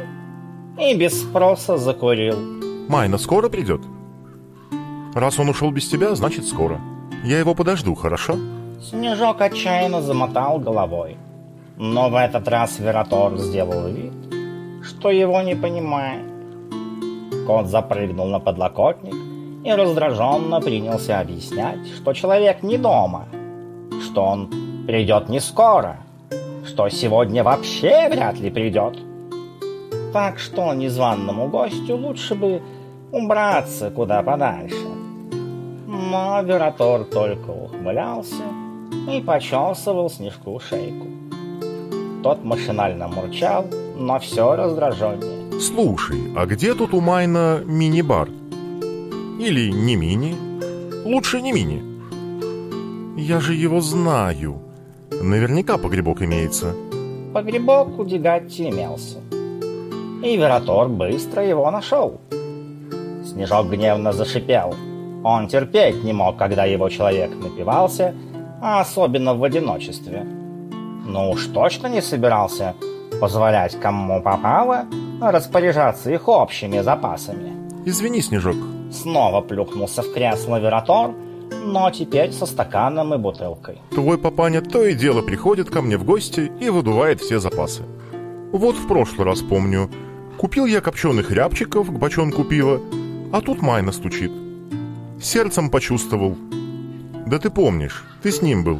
и без спроса закурил. Майна скоро придет? Раз он ушел без тебя, значит скоро. Я его подожду, хорошо? Снежок отчаянно замотал головой. Но в этот раз Вератор сделал вид, что его не понимает. Кот запрыгнул на подлокотник и раздраженно принялся объяснять, что человек не дома, что он придет не скоро, что сегодня вообще вряд ли придет. Так что незваному гостю лучше бы убраться куда подальше. Но Вератор только ухмылялся и почесывал Снежку шейку. Тот машинально мурчал, но все раздраженнее. Слушай, а где тут у Майна мини-бар? Или не мини? Лучше не мини. Я же его знаю. Наверняка погребок имеется. Погребок у Дегатти имелся. И Вератор быстро его нашел. Снежок гневно зашипел. Он терпеть не мог, когда его человек напивался, а особенно в одиночестве. Ну уж точно не собирался позволять кому попало распоряжаться их общими запасами. Извини, Снежок. Снова плюхнулся в кресло Вератор, но теперь со стаканом и бутылкой. Твой папаня то и дело приходит ко мне в гости и выдувает все запасы. Вот в прошлый раз помню, купил я копченых рябчиков к бочонку пива, а тут Майна стучит. Сердцем почувствовал. Да ты помнишь, ты с ним был.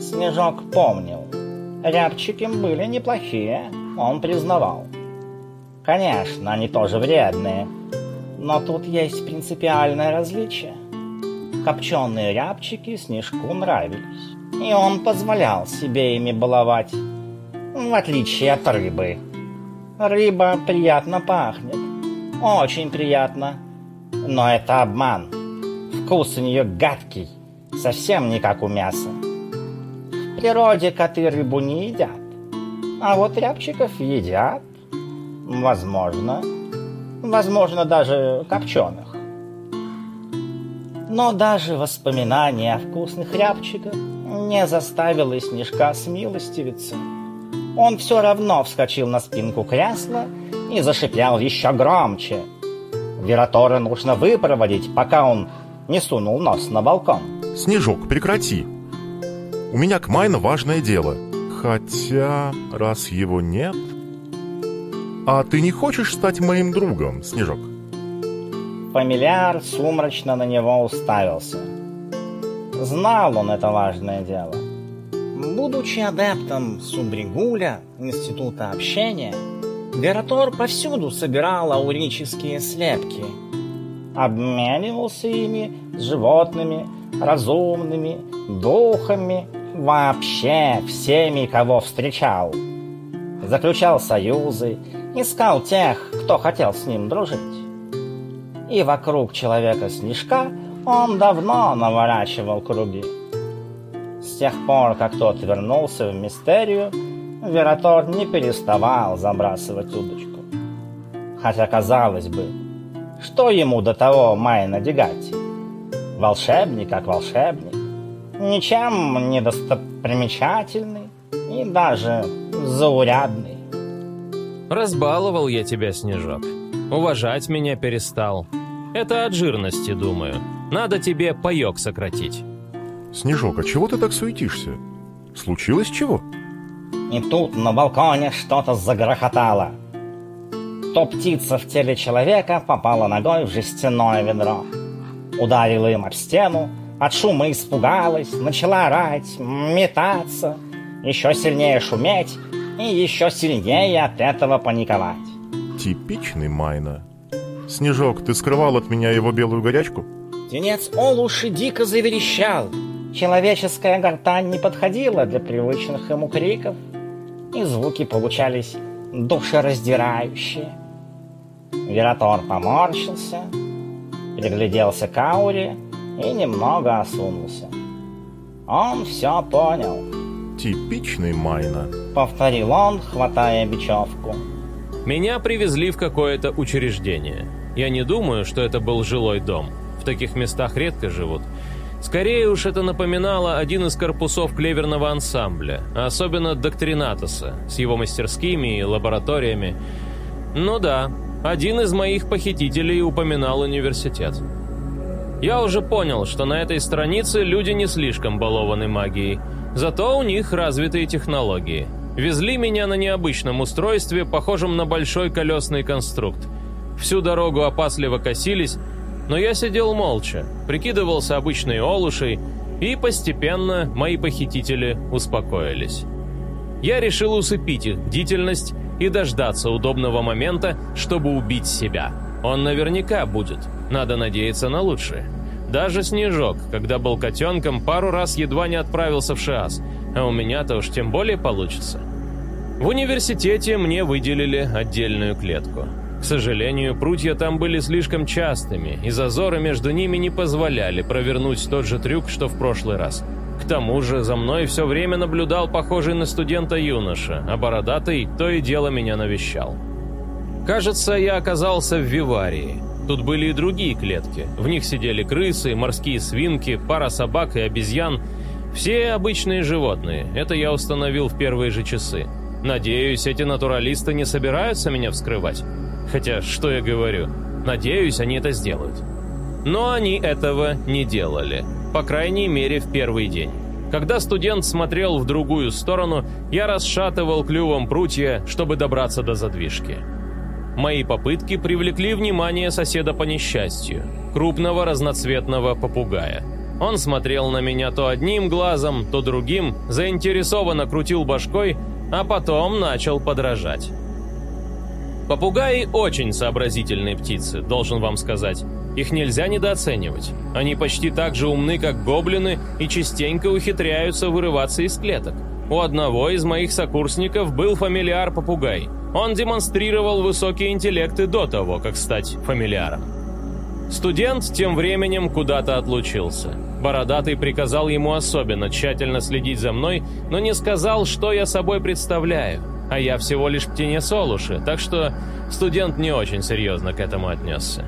Снежок помнил. Рябчики были неплохие, он признавал. Конечно, они тоже вредные, но тут есть принципиальное различие. Копченые рябчики Снежку нравились, и он позволял себе ими баловать, в отличие от рыбы. Рыба приятно пахнет, очень приятно, но это обман. Вкус у нее гадкий, совсем не как у мяса природе коты рыбу не едят. А вот рябчиков едят. Возможно. Возможно, даже копченых. Но даже воспоминание о вкусных рябчиках не заставило Снежка смилостивиться. Он все равно вскочил на спинку кресла и зашипел еще громче. Вератора нужно выпроводить, пока он не сунул нос на балкон. Снежок, прекрати. У меня к Майну важное дело. Хотя, раз его нет... А ты не хочешь стать моим другом, Снежок? Фамильяр сумрачно на него уставился. Знал он это важное дело. Будучи адептом Субригуля, Института общения, Вератор повсюду собирал аурические слепки. Обменивался ими с животными, разумными, духами, вообще всеми, кого встречал. Заключал союзы, искал тех, кто хотел с ним дружить. И вокруг человека-снежка он давно наворачивал круги. С тех пор, как тот вернулся в Мистерию, Вератор не переставал забрасывать удочку. Хотя, казалось бы, что ему до того Майна Дегати? Волшебник как волшебник, ничем не достопримечательный и даже заурядный. Разбаловал я тебя, Снежок. Уважать меня перестал. Это от жирности, думаю. Надо тебе паёк сократить. Снежок, а чего ты так суетишься? Случилось чего? И тут на балконе что-то загрохотало. То птица в теле человека попала ногой в жестяное ведро. Ударила им об стену, от шума испугалась, начала орать, метаться, еще сильнее шуметь и еще сильнее от этого паниковать. Типичный Майна. Снежок, ты скрывал от меня его белую горячку? Тенец Олуши дико заверещал. Человеческая гортань не подходила для привычных ему криков, и звуки получались душераздирающие. Вератор поморщился, пригляделся к ауре и немного осунулся. Он все понял. Типичный Майна. Повторил он, хватая бечевку. Меня привезли в какое-то учреждение. Я не думаю, что это был жилой дом. В таких местах редко живут. Скорее уж это напоминало один из корпусов клеверного ансамбля, особенно доктринатоса, с его мастерскими и лабораториями. Ну да, один из моих похитителей упоминал университет. Я уже понял, что на этой странице люди не слишком балованы магией, зато у них развитые технологии. Везли меня на необычном устройстве, похожем на большой колесный конструкт. Всю дорогу опасливо косились, но я сидел молча, прикидывался обычной олушей, и постепенно мои похитители успокоились. Я решил усыпить их бдительность и дождаться удобного момента, чтобы убить себя. Он наверняка будет, надо надеяться на лучшее. Даже Снежок, когда был котенком, пару раз едва не отправился в ШИАС, а у меня-то уж тем более получится. В университете мне выделили отдельную клетку. К сожалению, прутья там были слишком частыми, и зазоры между ними не позволяли провернуть тот же трюк, что в прошлый раз. К тому же за мной все время наблюдал похожий на студента юноша, а бородатый то и дело меня навещал. Кажется, я оказался в Виварии. Тут были и другие клетки. В них сидели крысы, морские свинки, пара собак и обезьян. Все обычные животные. Это я установил в первые же часы. Надеюсь, эти натуралисты не собираются меня вскрывать. Хотя, что я говорю? Надеюсь, они это сделают. Но они этого не делали. По крайней мере, в первый день. Когда студент смотрел в другую сторону, я расшатывал клювом прутья, чтобы добраться до задвижки. Мои попытки привлекли внимание соседа по несчастью, крупного разноцветного попугая. Он смотрел на меня то одним глазом, то другим, заинтересованно крутил башкой, а потом начал подражать. Попугаи очень сообразительные птицы, должен вам сказать. Их нельзя недооценивать. Они почти так же умны, как гоблины, и частенько ухитряются вырываться из клеток. У одного из моих сокурсников был фамильяр-попугай. Он демонстрировал высокий интеллект и до того, как стать фамильяром. Студент тем временем куда-то отлучился. Бородатый приказал ему особенно тщательно следить за мной, но не сказал, что я собой представляю а я всего лишь птенец Олуши, так что студент не очень серьезно к этому отнесся.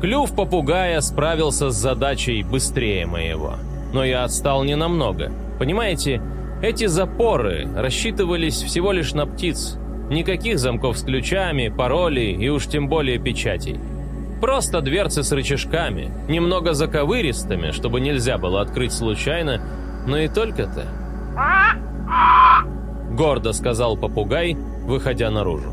Клюв попугая справился с задачей быстрее моего, но я отстал ненамного. Понимаете, эти запоры рассчитывались всего лишь на птиц. Никаких замков с ключами, паролей и уж тем более печатей. Просто дверцы с рычажками, немного заковыристыми, чтобы нельзя было открыть случайно, но и только-то. гордо сказал попугай, выходя наружу.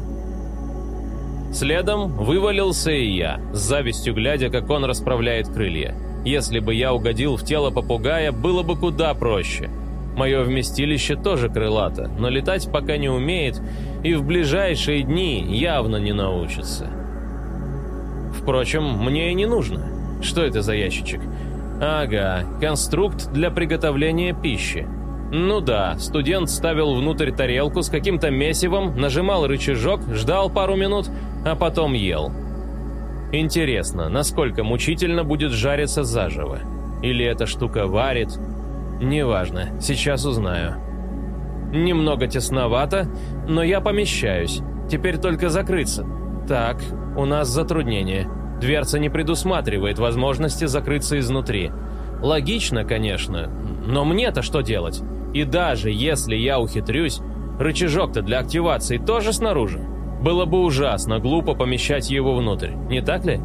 Следом вывалился и я, с завистью глядя, как он расправляет крылья. Если бы я угодил в тело попугая, было бы куда проще. Мое вместилище тоже крылато, но летать пока не умеет и в ближайшие дни явно не научится. Впрочем, мне и не нужно. Что это за ящичек? Ага, конструкт для приготовления пищи. Ну да, студент ставил внутрь тарелку с каким-то месивом, нажимал рычажок, ждал пару минут, а потом ел. Интересно, насколько мучительно будет жариться заживо? Или эта штука варит? Неважно, сейчас узнаю. Немного тесновато, но я помещаюсь. Теперь только закрыться. Так, у нас затруднение. Дверца не предусматривает возможности закрыться изнутри. Логично, конечно, но мне-то что делать? И даже если я ухитрюсь, рычажок-то для активации тоже снаружи. Было бы ужасно глупо помещать его внутрь, не так ли?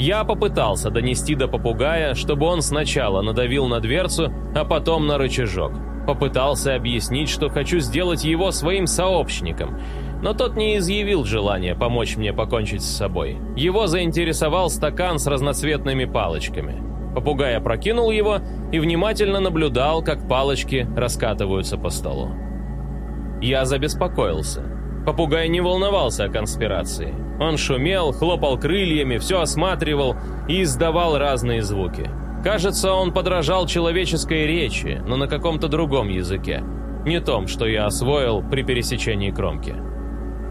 Я попытался донести до попугая, чтобы он сначала надавил на дверцу, а потом на рычажок. Попытался объяснить, что хочу сделать его своим сообщником, но тот не изъявил желания помочь мне покончить с собой. Его заинтересовал стакан с разноцветными палочками. Попугай опрокинул его и внимательно наблюдал, как палочки раскатываются по столу. Я забеспокоился. Попугай не волновался о конспирации. Он шумел, хлопал крыльями, все осматривал и издавал разные звуки. Кажется, он подражал человеческой речи, но на каком-то другом языке. Не том, что я освоил при пересечении кромки.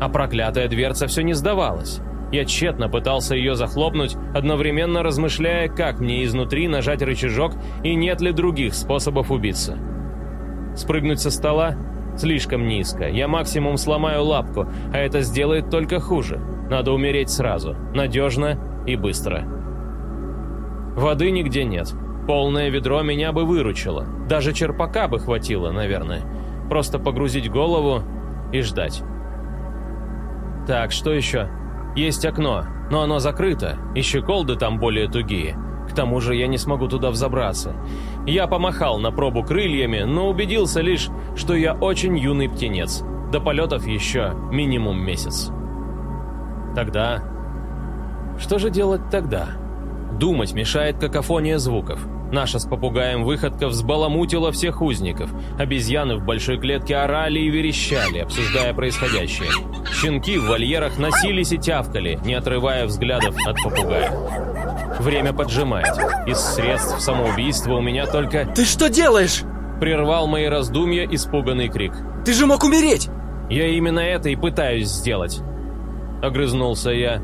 А проклятая дверца все не сдавалась. Я тщетно пытался ее захлопнуть, одновременно размышляя, как мне изнутри нажать рычажок и нет ли других способов убиться. Спрыгнуть со стола? Слишком низко. Я максимум сломаю лапку, а это сделает только хуже. Надо умереть сразу. Надежно и быстро. Воды нигде нет. Полное ведро меня бы выручило. Даже черпака бы хватило, наверное. Просто погрузить голову и ждать. Так, что еще? Есть окно, но оно закрыто, и щеколды там более тугие. К тому же я не смогу туда взобраться. Я помахал на пробу крыльями, но убедился лишь, что я очень юный птенец. До полетов еще минимум месяц. Тогда... Что же делать тогда? Думать мешает какофония звуков. Наша с попугаем выходка взбаламутила всех узников. Обезьяны в большой клетке орали и верещали, обсуждая происходящее. Щенки в вольерах носились и тявкали, не отрывая взглядов от попугая. Время поджимает. Из средств самоубийства у меня только... Ты что делаешь? Прервал мои раздумья испуганный крик. Ты же мог умереть! Я именно это и пытаюсь сделать. Огрызнулся я.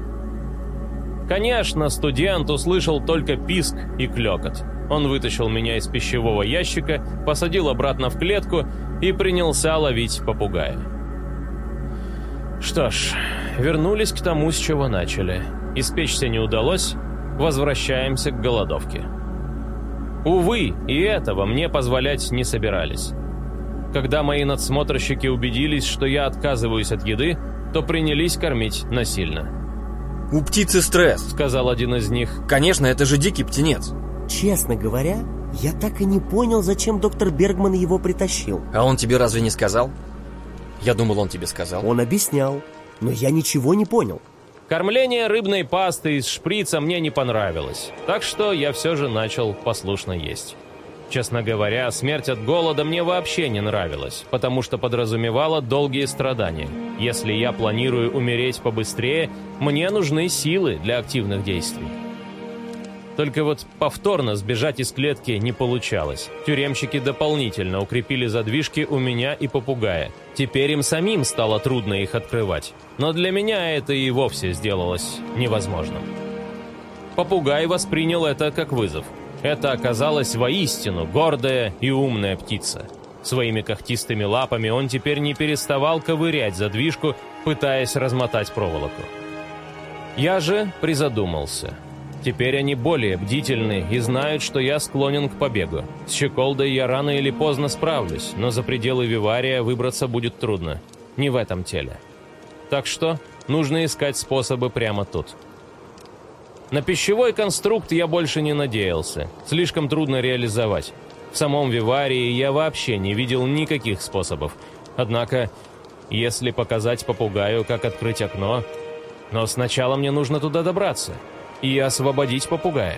Конечно, студент услышал только писк и клекот. Он вытащил меня из пищевого ящика, посадил обратно в клетку и принялся ловить попугая. Что ж, вернулись к тому, с чего начали. Испечься не удалось, возвращаемся к голодовке. Увы, и этого мне позволять не собирались. Когда мои надсмотрщики убедились, что я отказываюсь от еды, то принялись кормить насильно. «У птицы стресс», — сказал один из них. «Конечно, это же дикий птенец». Честно говоря, я так и не понял, зачем доктор Бергман его притащил. А он тебе разве не сказал? Я думал, он тебе сказал. Он объяснял, но я ничего не понял. Кормление рыбной пасты из шприца мне не понравилось, так что я все же начал послушно есть. Честно говоря, смерть от голода мне вообще не нравилась, потому что подразумевала долгие страдания. Если я планирую умереть побыстрее, мне нужны силы для активных действий. Только вот повторно сбежать из клетки не получалось. Тюремщики дополнительно укрепили задвижки у меня и попугая. Теперь им самим стало трудно их открывать. Но для меня это и вовсе сделалось невозможным. Попугай воспринял это как вызов. Это оказалась воистину гордая и умная птица. Своими когтистыми лапами он теперь не переставал ковырять задвижку, пытаясь размотать проволоку. Я же призадумался – Теперь они более бдительны и знают, что я склонен к побегу. С щеколдой я рано или поздно справлюсь, но за пределы Вивария выбраться будет трудно. Не в этом теле. Так что нужно искать способы прямо тут. На пищевой конструкт я больше не надеялся. Слишком трудно реализовать. В самом Виварии я вообще не видел никаких способов. Однако, если показать попугаю, как открыть окно... Но сначала мне нужно туда добраться и освободить попугая.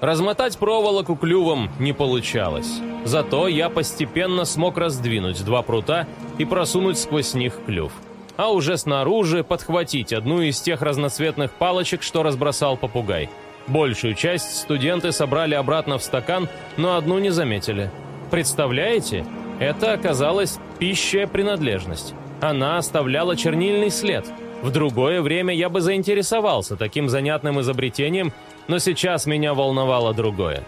Размотать проволоку клювом не получалось. Зато я постепенно смог раздвинуть два прута и просунуть сквозь них клюв. А уже снаружи подхватить одну из тех разноцветных палочек, что разбросал попугай. Большую часть студенты собрали обратно в стакан, но одну не заметили. Представляете? Это оказалась пищая принадлежность. Она оставляла чернильный след. В другое время я бы заинтересовался таким занятным изобретением, но сейчас меня волновало другое.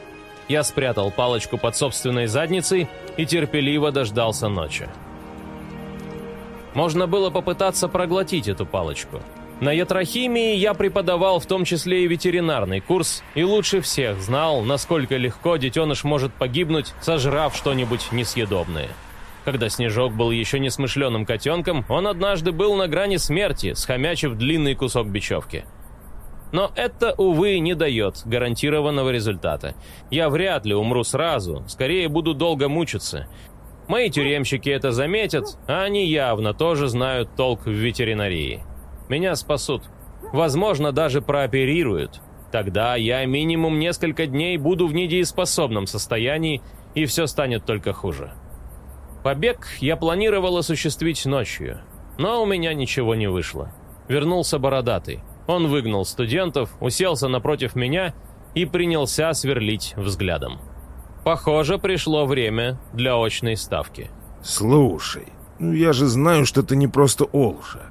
Я спрятал палочку под собственной задницей и терпеливо дождался ночи. Можно было попытаться проглотить эту палочку. На ятрохимии я преподавал в том числе и ветеринарный курс, и лучше всех знал, насколько легко детеныш может погибнуть, сожрав что-нибудь несъедобное. Когда Снежок был еще не смышленым котенком, он однажды был на грани смерти, схомячив длинный кусок бечевки. Но это, увы, не дает гарантированного результата. Я вряд ли умру сразу, скорее буду долго мучиться. Мои тюремщики это заметят, а они явно тоже знают толк в ветеринарии. Меня спасут. Возможно, даже прооперируют. Тогда я минимум несколько дней буду в недееспособном состоянии, и все станет только хуже. Побег я планировал осуществить ночью, но у меня ничего не вышло. Вернулся бородатый. Он выгнал студентов, уселся напротив меня и принялся сверлить взглядом. Похоже, пришло время для очной ставки. Слушай, ну я же знаю, что ты не просто Олуша.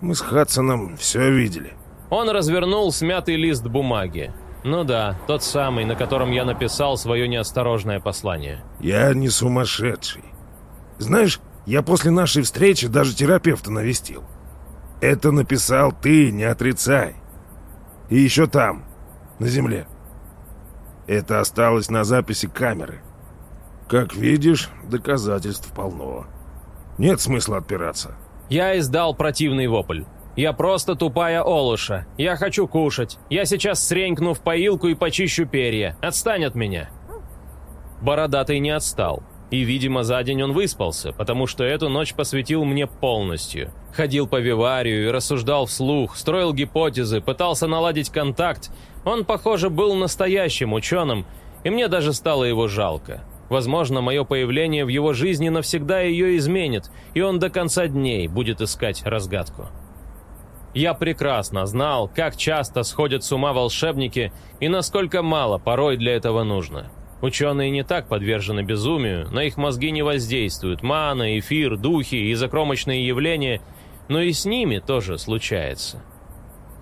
Мы с Хадсоном все видели. Он развернул смятый лист бумаги. Ну да, тот самый, на котором я написал свое неосторожное послание. Я не сумасшедший. Знаешь, я после нашей встречи даже терапевта навестил. Это написал ты, не отрицай. И еще там, на земле. Это осталось на записи камеры. Как видишь, доказательств полно. Нет смысла отпираться. Я издал противный вопль. Я просто тупая олуша. Я хочу кушать. Я сейчас сренькну в поилку и почищу перья. Отстань от меня. Бородатый не отстал. И, видимо, за день он выспался, потому что эту ночь посвятил мне полностью. Ходил по виварию и рассуждал вслух, строил гипотезы, пытался наладить контакт. Он, похоже, был настоящим ученым, и мне даже стало его жалко. Возможно, мое появление в его жизни навсегда ее изменит, и он до конца дней будет искать разгадку. Я прекрасно знал, как часто сходят с ума волшебники и насколько мало порой для этого нужно. Ученые не так подвержены безумию, на их мозги не воздействуют мана, эфир, духи и закромочные явления, но и с ними тоже случается.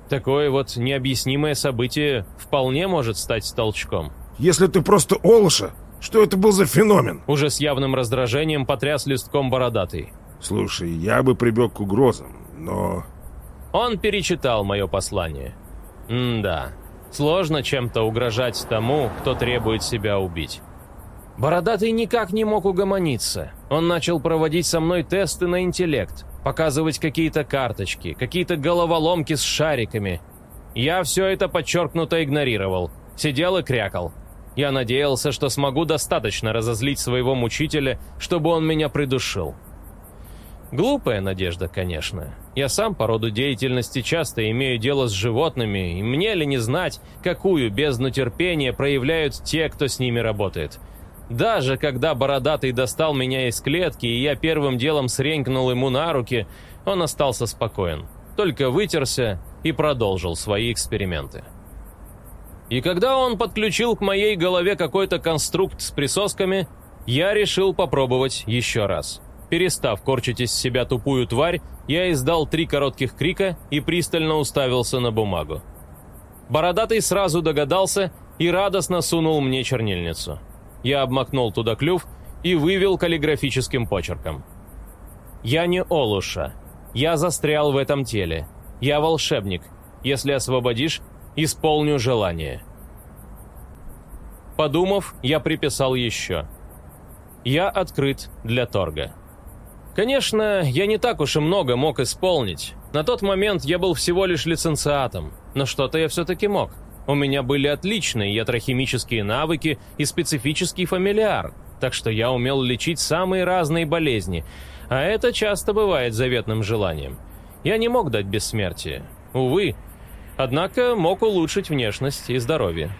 Такое вот необъяснимое событие вполне может стать толчком. Если ты просто Олша, что это был за феномен? Уже с явным раздражением потряс листком бородатый. Слушай, я бы прибег к угрозам, но он перечитал мое послание. М-да, сложно чем-то угрожать тому, кто требует себя убить. Бородатый никак не мог угомониться. Он начал проводить со мной тесты на интеллект, показывать какие-то карточки, какие-то головоломки с шариками. Я все это подчеркнуто игнорировал, сидел и крякал. Я надеялся, что смогу достаточно разозлить своего мучителя, чтобы он меня придушил. Глупая надежда, конечно. Я сам по роду деятельности часто имею дело с животными, и мне ли не знать, какую бездну терпения проявляют те, кто с ними работает. Даже когда бородатый достал меня из клетки, и я первым делом сренькнул ему на руки, он остался спокоен. Только вытерся и продолжил свои эксперименты. И когда он подключил к моей голове какой-то конструкт с присосками, я решил попробовать еще раз. Перестав корчить из себя тупую тварь, я издал три коротких крика и пристально уставился на бумагу. Бородатый сразу догадался и радостно сунул мне чернильницу. Я обмакнул туда клюв и вывел каллиграфическим почерком. «Я не Олуша. Я застрял в этом теле. Я волшебник. Если освободишь, исполню желание». Подумав, я приписал еще. «Я открыт для торга». Конечно, я не так уж и много мог исполнить. На тот момент я был всего лишь лицензиатом, но что-то я все-таки мог. У меня были отличные ятрохимические навыки и специфический фамилиар. так что я умел лечить самые разные болезни, а это часто бывает заветным желанием. Я не мог дать бессмертие, увы, однако мог улучшить внешность и здоровье.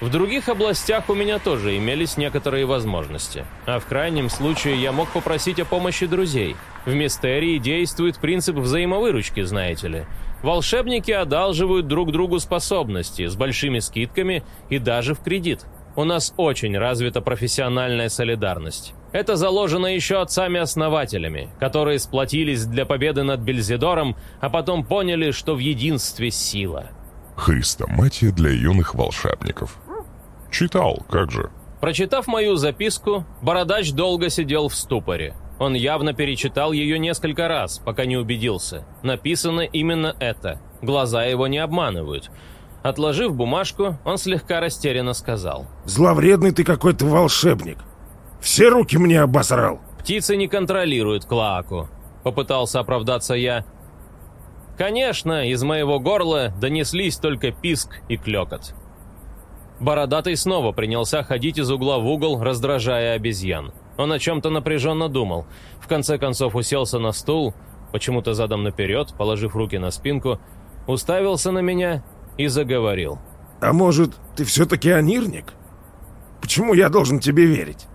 В других областях у меня тоже имелись некоторые возможности, а в крайнем случае я мог попросить о помощи друзей. В мистерии действует принцип взаимовыручки, знаете ли. Волшебники одалживают друг другу способности с большими скидками и даже в кредит. У нас очень развита профессиональная солидарность. Это заложено еще отцами-основателями, которые сплотились для победы над Бельзидором, а потом поняли, что в единстве сила. Хрестоматия для юных волшебников. Читал, как же. Прочитав мою записку, Бородач долго сидел в ступоре. Он явно перечитал ее несколько раз, пока не убедился. Написано именно это. Глаза его не обманывают. Отложив бумажку, он слегка растерянно сказал. «Зловредный ты какой-то волшебник. Все руки мне обосрал». «Птицы не контролируют Клааку», — попытался оправдаться я. Конечно, из моего горла донеслись только писк и клекот. Бородатый снова принялся ходить из угла в угол, раздражая обезьян. Он о чем-то напряженно думал. В конце концов уселся на стул, почему-то задом наперед, положив руки на спинку, уставился на меня и заговорил. «А может, ты все-таки анирник? Почему я должен тебе верить?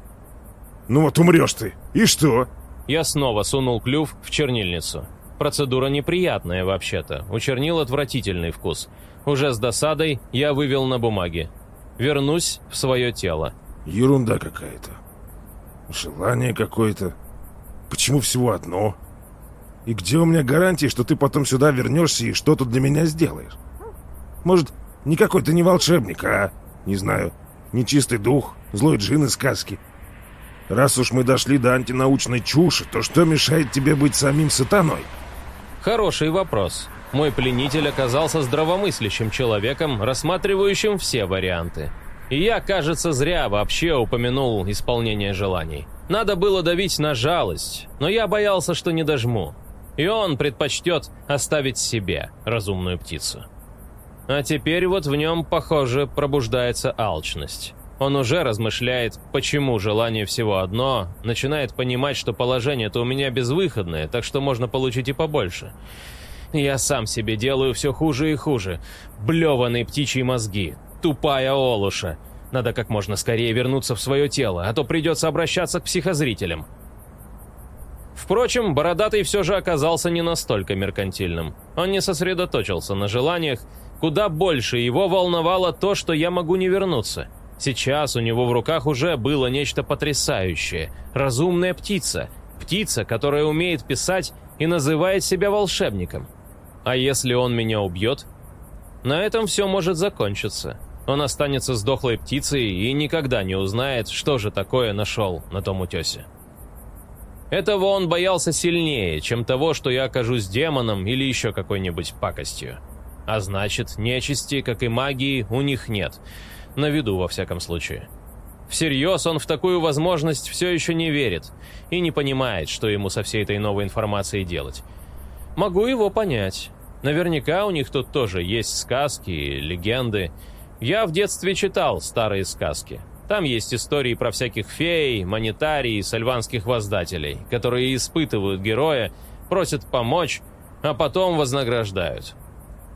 Ну вот умрешь ты, и что?» Я снова сунул клюв в чернильницу. Процедура неприятная вообще-то, у чернил отвратительный вкус. Уже с досадой я вывел на бумаге. Вернусь в свое тело. Ерунда какая-то. Желание какое-то. Почему всего одно? И где у меня гарантии, что ты потом сюда вернешься и что-то для меня сделаешь? Может, никакой ты не волшебник, а? Не знаю, нечистый дух, злой джин из сказки. Раз уж мы дошли до антинаучной чуши, то что мешает тебе быть самим сатаной? Хороший вопрос. Мой пленитель оказался здравомыслящим человеком, рассматривающим все варианты. И я, кажется, зря вообще упомянул исполнение желаний. Надо было давить на жалость, но я боялся, что не дожму. И он предпочтет оставить себе разумную птицу. А теперь вот в нем, похоже, пробуждается алчность. Он уже размышляет, почему желание всего одно, начинает понимать, что положение-то у меня безвыходное, так что можно получить и побольше. Я сам себе делаю все хуже и хуже. Блеванные птичьи мозги. Тупая олуша. Надо как можно скорее вернуться в свое тело, а то придется обращаться к психозрителям. Впрочем, Бородатый все же оказался не настолько меркантильным. Он не сосредоточился на желаниях, куда больше его волновало то, что я могу не вернуться. Сейчас у него в руках уже было нечто потрясающее. Разумная птица. Птица, которая умеет писать и называет себя волшебником. А если он меня убьет? На этом все может закончиться. Он останется с дохлой птицей и никогда не узнает, что же такое нашел на том утесе. Этого он боялся сильнее, чем того, что я окажусь демоном или еще какой-нибудь пакостью. А значит, нечисти, как и магии, у них нет. На виду, во всяком случае. Всерьез он в такую возможность все еще не верит и не понимает, что ему со всей этой новой информацией делать. Могу его понять. Наверняка у них тут тоже есть сказки, легенды. Я в детстве читал старые сказки. Там есть истории про всяких фей, монетарий, сальванских воздателей, которые испытывают героя, просят помочь, а потом вознаграждают.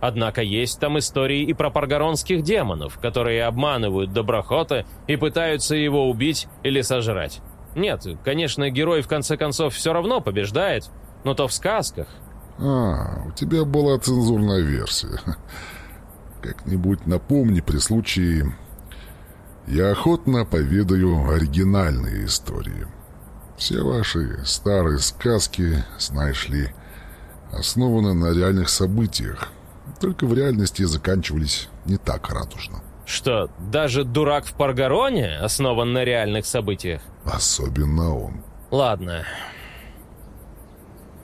Однако есть там истории и про паргоронских демонов, которые обманывают доброхота и пытаются его убить или сожрать. Нет, конечно, герой в конце концов все равно побеждает, но то в сказках, а, у тебя была цензурная версия. Как-нибудь напомни при случае. Я охотно поведаю оригинальные истории. Все ваши старые сказки, знаешь ли, основаны на реальных событиях. Только в реальности заканчивались не так радужно. Что, даже дурак в Паргароне основан на реальных событиях? Особенно он. Ладно,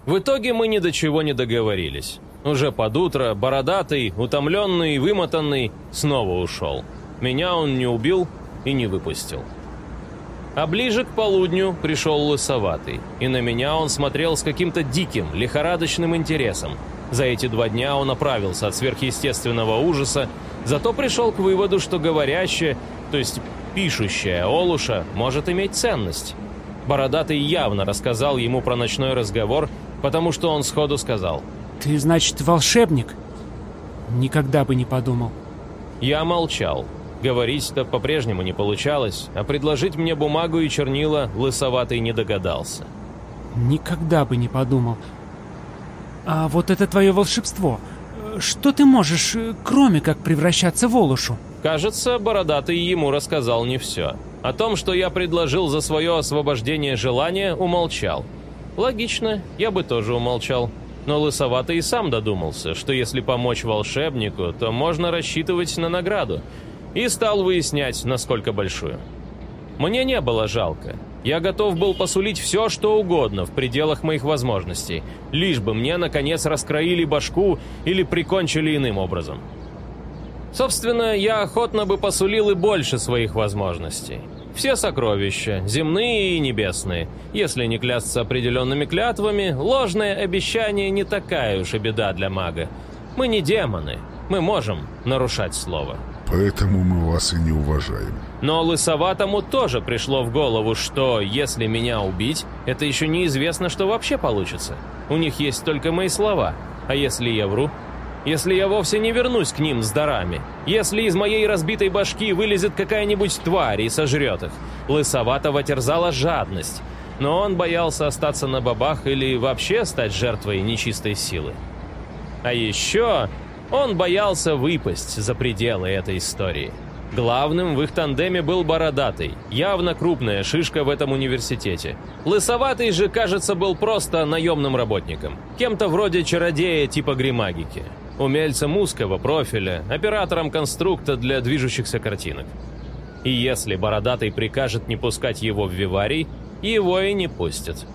в итоге мы ни до чего не договорились. Уже под утро бородатый, утомленный и вымотанный снова ушел. Меня он не убил и не выпустил. А ближе к полудню пришел лысоватый, и на меня он смотрел с каким-то диким, лихорадочным интересом. За эти два дня он оправился от сверхъестественного ужаса, зато пришел к выводу, что говорящее, то есть пишущая Олуша может иметь ценность. Бородатый явно рассказал ему про ночной разговор, потому что он сходу сказал. «Ты, значит, волшебник?» «Никогда бы не подумал». Я молчал. Говорить-то по-прежнему не получалось, а предложить мне бумагу и чернила лысоватый не догадался. «Никогда бы не подумал. А вот это твое волшебство. Что ты можешь, э, кроме как превращаться в Олушу?» Кажется, Бородатый ему рассказал не все. О том, что я предложил за свое освобождение желания, умолчал. Логично, я бы тоже умолчал. Но Лысоватый и сам додумался, что если помочь волшебнику, то можно рассчитывать на награду. И стал выяснять, насколько большую. Мне не было жалко. Я готов был посулить все, что угодно в пределах моих возможностей, лишь бы мне, наконец, раскроили башку или прикончили иным образом. Собственно, я охотно бы посулил и больше своих возможностей. Все сокровища, земные и небесные. Если не клясться определенными клятвами, ложное обещание не такая уж и беда для мага. Мы не демоны, мы можем нарушать слово. Поэтому мы вас и не уважаем. Но Лысоватому тоже пришло в голову, что если меня убить, это еще неизвестно, что вообще получится. У них есть только мои слова. А если я вру, если я вовсе не вернусь к ним с дарами, если из моей разбитой башки вылезет какая-нибудь тварь и сожрет их. Лысоватого терзала жадность, но он боялся остаться на бабах или вообще стать жертвой нечистой силы. А еще он боялся выпасть за пределы этой истории. Главным в их тандеме был Бородатый, явно крупная шишка в этом университете. Лысоватый же, кажется, был просто наемным работником, кем-то вроде чародея типа гримагики умельцем узкого профиля, оператором конструкта для движущихся картинок. И если Бородатый прикажет не пускать его в виварий, его и не пустят.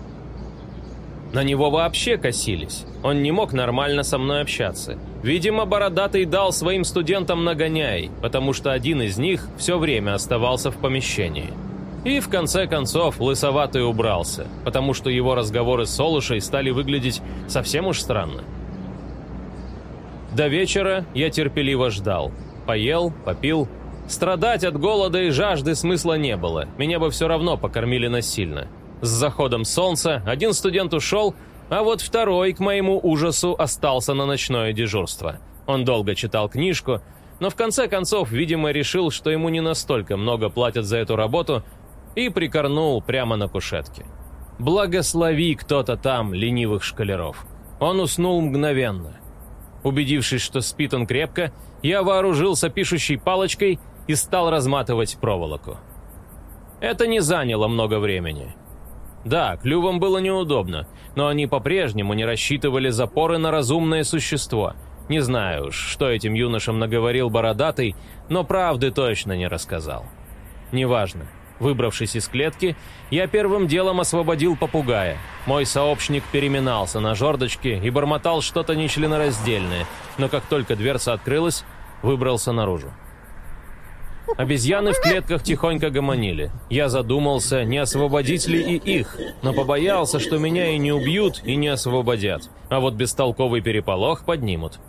На него вообще косились. Он не мог нормально со мной общаться. Видимо, Бородатый дал своим студентам нагоняй, потому что один из них все время оставался в помещении. И в конце концов Лысоватый убрался, потому что его разговоры с Солушей стали выглядеть совсем уж странно. До вечера я терпеливо ждал. Поел, попил. Страдать от голода и жажды смысла не было. Меня бы все равно покормили насильно. С заходом солнца один студент ушел, а вот второй, к моему ужасу, остался на ночное дежурство. Он долго читал книжку, но в конце концов, видимо, решил, что ему не настолько много платят за эту работу, и прикорнул прямо на кушетке. Благослови кто-то там ленивых шкалеров. Он уснул мгновенно. Убедившись, что спит он крепко, я вооружился пишущей палочкой и стал разматывать проволоку. Это не заняло много времени. Да, клювом было неудобно, но они по-прежнему не рассчитывали запоры на разумное существо. Не знаю уж, что этим юношам наговорил Бородатый, но правды точно не рассказал. Неважно. Выбравшись из клетки, я первым делом освободил попугая. Мой сообщник переминался на жердочке и бормотал что-то нечленораздельное, но как только дверца открылась, выбрался наружу. Обезьяны в клетках тихонько гомонили. Я задумался, не освободить ли и их, но побоялся, что меня и не убьют, и не освободят, а вот бестолковый переполох поднимут.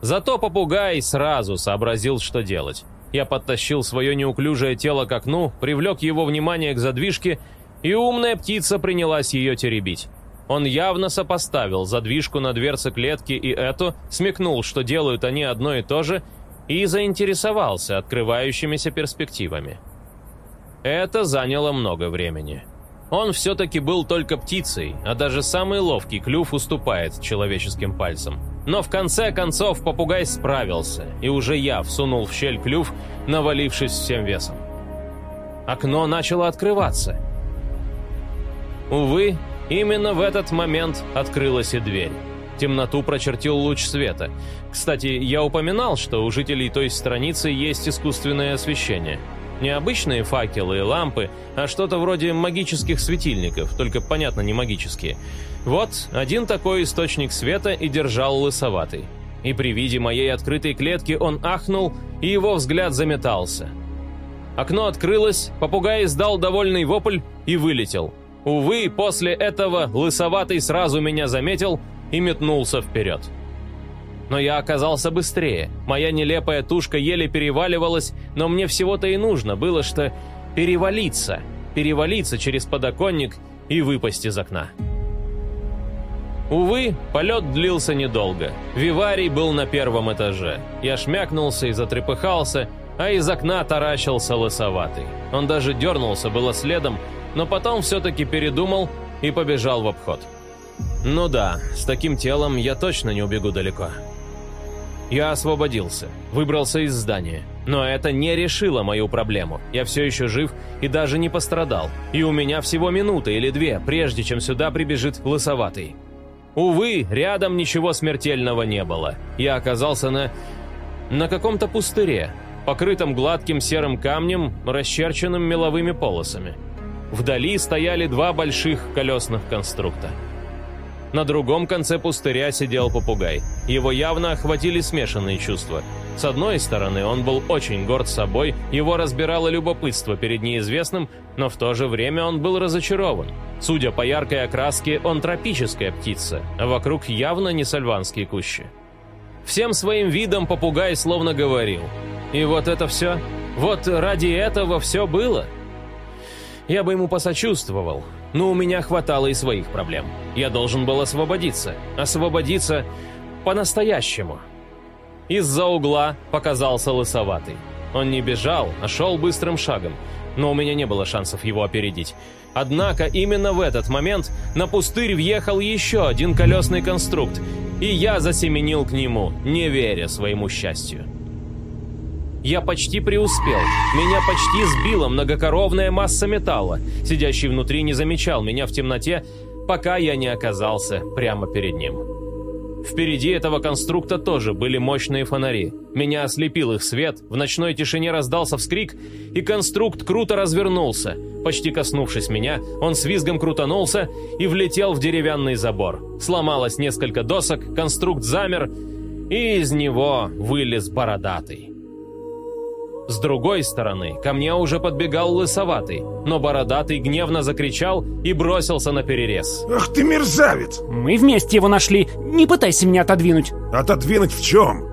Зато попугай сразу сообразил, что делать. Я подтащил свое неуклюжее тело к окну, привлек его внимание к задвижке, и умная птица принялась ее теребить. Он явно сопоставил задвижку на дверце клетки и эту, смекнул, что делают они одно и то же, и заинтересовался открывающимися перспективами. Это заняло много времени. Он все-таки был только птицей, а даже самый ловкий клюв уступает человеческим пальцам. Но в конце концов попугай справился, и уже я всунул в щель клюв, навалившись всем весом. Окно начало открываться. Увы, именно в этот момент открылась и дверь. Темноту прочертил луч света. Кстати, я упоминал, что у жителей той страницы есть искусственное освещение – не обычные факелы и лампы, а что-то вроде магических светильников, только, понятно, не магические. Вот, один такой источник света и держал лысоватый. И при виде моей открытой клетки он ахнул, и его взгляд заметался. Окно открылось, попугай издал довольный вопль и вылетел. Увы, после этого лысоватый сразу меня заметил и метнулся вперед. Но я оказался быстрее. Моя нелепая тушка еле переваливалась, но мне всего-то и нужно было, что перевалиться, перевалиться через подоконник и выпасть из окна. Увы, полет длился недолго. Виварий был на первом этаже. Я шмякнулся и затрепыхался, а из окна таращился лысоватый. Он даже дернулся было следом, но потом все-таки передумал и побежал в обход. Ну да, с таким телом я точно не убегу далеко. Я освободился, выбрался из здания. Но это не решило мою проблему. Я все еще жив и даже не пострадал. И у меня всего минута или две, прежде чем сюда прибежит лысоватый. Увы, рядом ничего смертельного не было. Я оказался на... на каком-то пустыре, покрытом гладким серым камнем, расчерченным меловыми полосами. Вдали стояли два больших колесных конструкта. На другом конце пустыря сидел попугай. Его явно охватили смешанные чувства. С одной стороны, он был очень горд собой, его разбирало любопытство перед неизвестным, но в то же время он был разочарован. Судя по яркой окраске, он тропическая птица, а вокруг явно не сальванские кущи. Всем своим видом попугай словно говорил. И вот это все? Вот ради этого все было? Я бы ему посочувствовал, но у меня хватало и своих проблем. Я должен был освободиться. Освободиться по-настоящему. Из-за угла показался лысоватый. Он не бежал, а шел быстрым шагом, но у меня не было шансов его опередить. Однако именно в этот момент на пустырь въехал еще один колесный конструкт, и я засеменил к нему, не веря своему счастью. Я почти преуспел. Меня почти сбила многокоровная масса металла. Сидящий внутри не замечал меня в темноте, пока я не оказался прямо перед ним. Впереди этого конструкта тоже были мощные фонари. Меня ослепил их свет, в ночной тишине раздался вскрик, и конструкт круто развернулся. Почти коснувшись меня, он с визгом крутанулся и влетел в деревянный забор. Сломалось несколько досок, конструкт замер, и из него вылез бородатый. С другой стороны, ко мне уже подбегал лысоватый, но бородатый гневно закричал и бросился на перерез. Ах ты мерзавец! Мы вместе его нашли. Не пытайся меня отодвинуть. Отодвинуть в чем?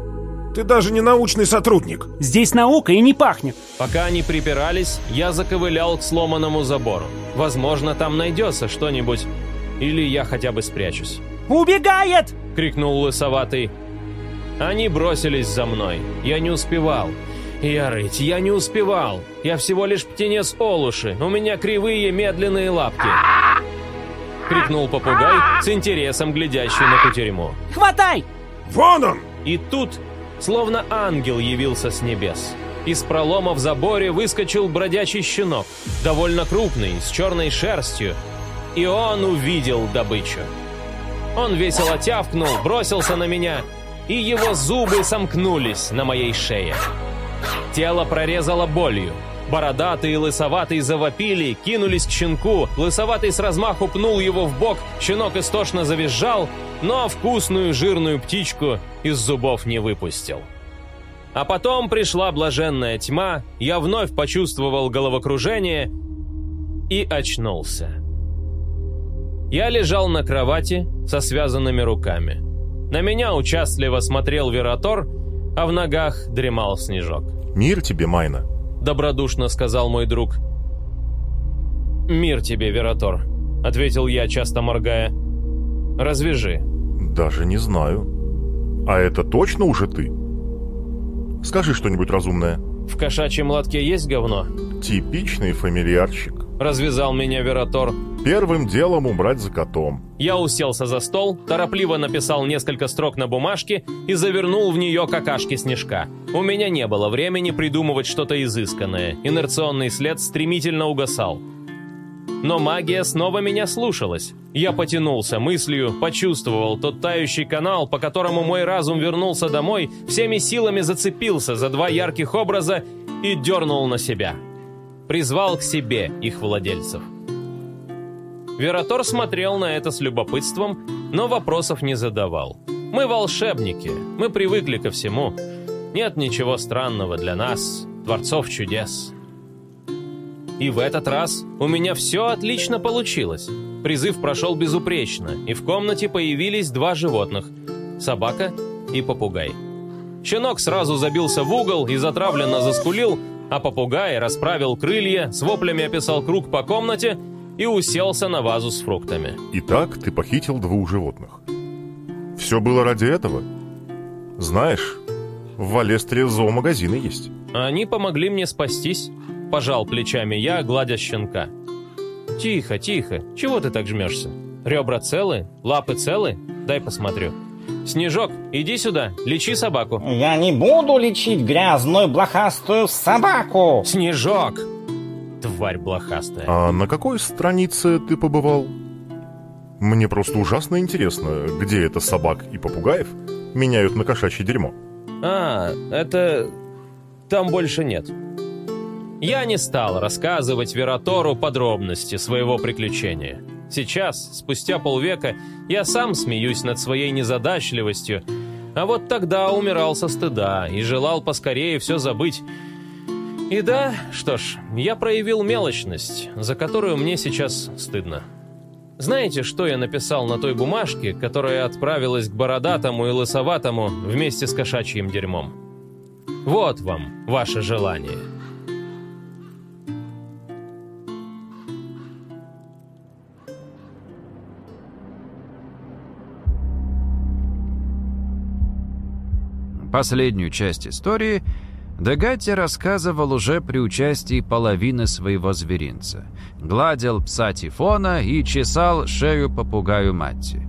Ты даже не научный сотрудник. Здесь наука и не пахнет. Пока они припирались, я заковылял к сломанному забору. Возможно, там найдется что-нибудь. Или я хотя бы спрячусь. «Убегает!» — крикнул лысоватый. Они бросились за мной. Я не успевал. «Я рыть, я не успевал. Я всего лишь птенец Олуши. У меня кривые медленные лапки». Крикнул попугай с интересом, глядящий на кутерьму. «Хватай!» Вон он! И тут, словно ангел явился с небес. Из пролома в заборе выскочил бродячий щенок, довольно крупный, с черной шерстью. И он увидел добычу. Он весело тявкнул, бросился на меня, и его зубы сомкнулись на моей шее. Тело прорезало болью. Бородатый и лысоватый завопили, кинулись к щенку. Лысоватый с размаху пнул его в бок, щенок истошно завизжал, но вкусную жирную птичку из зубов не выпустил. А потом пришла блаженная тьма, я вновь почувствовал головокружение и очнулся. Я лежал на кровати со связанными руками. На меня участливо смотрел Вератор, а в ногах дремал Снежок. Мир тебе, Майна. Добродушно сказал мой друг. «Мир тебе, Вератор», — ответил я, часто моргая. «Развяжи». Даже не знаю. А это точно уже ты? Скажи что-нибудь разумное. «В кошачьем лотке есть говно?» Типичный фамильярчик. Развязал меня Вератор. Первым делом убрать за котом. Я уселся за стол, торопливо написал несколько строк на бумажке и завернул в нее какашки снежка. У меня не было времени придумывать что-то изысканное. Инерционный след стремительно угасал. Но магия снова меня слушалась. Я потянулся мыслью, почувствовал тот тающий канал, по которому мой разум вернулся домой, всеми силами зацепился за два ярких образа и дернул на себя. Призвал к себе их владельцев. Вератор смотрел на это с любопытством, но вопросов не задавал. Мы волшебники, мы привыкли ко всему. Нет ничего странного для нас, творцов чудес. И в этот раз у меня все отлично получилось. Призыв прошел безупречно, и в комнате появились два животных – собака и попугай. Щенок сразу забился в угол и затравленно заскулил, а попугай расправил крылья, с воплями описал круг по комнате и уселся на вазу с фруктами. Итак, ты похитил двух животных. Все было ради этого? Знаешь, в Валестре зоомагазины есть. Они помогли мне спастись, пожал плечами я, гладя щенка. Тихо, тихо, чего ты так жмешься? Ребра целы? Лапы целы? Дай посмотрю. Снежок, иди сюда, лечи собаку. Я не буду лечить грязную блохастую собаку. Снежок! Тварь блохастая. А на какой странице ты побывал? Мне просто ужасно интересно, где это собак и попугаев меняют на кошачье дерьмо. А, это... Там больше нет. Я не стал рассказывать Вератору подробности своего приключения. Сейчас, спустя полвека, я сам смеюсь над своей незадачливостью, а вот тогда умирал со стыда и желал поскорее все забыть. И да, что ж, я проявил мелочность, за которую мне сейчас стыдно. Знаете, что я написал на той бумажке, которая отправилась к бородатому и лысоватому вместе с кошачьим дерьмом? Вот вам ваше желание. Последнюю часть истории Дегатти рассказывал уже при участии половины своего зверинца. Гладил пса Тифона и чесал шею попугаю Матти.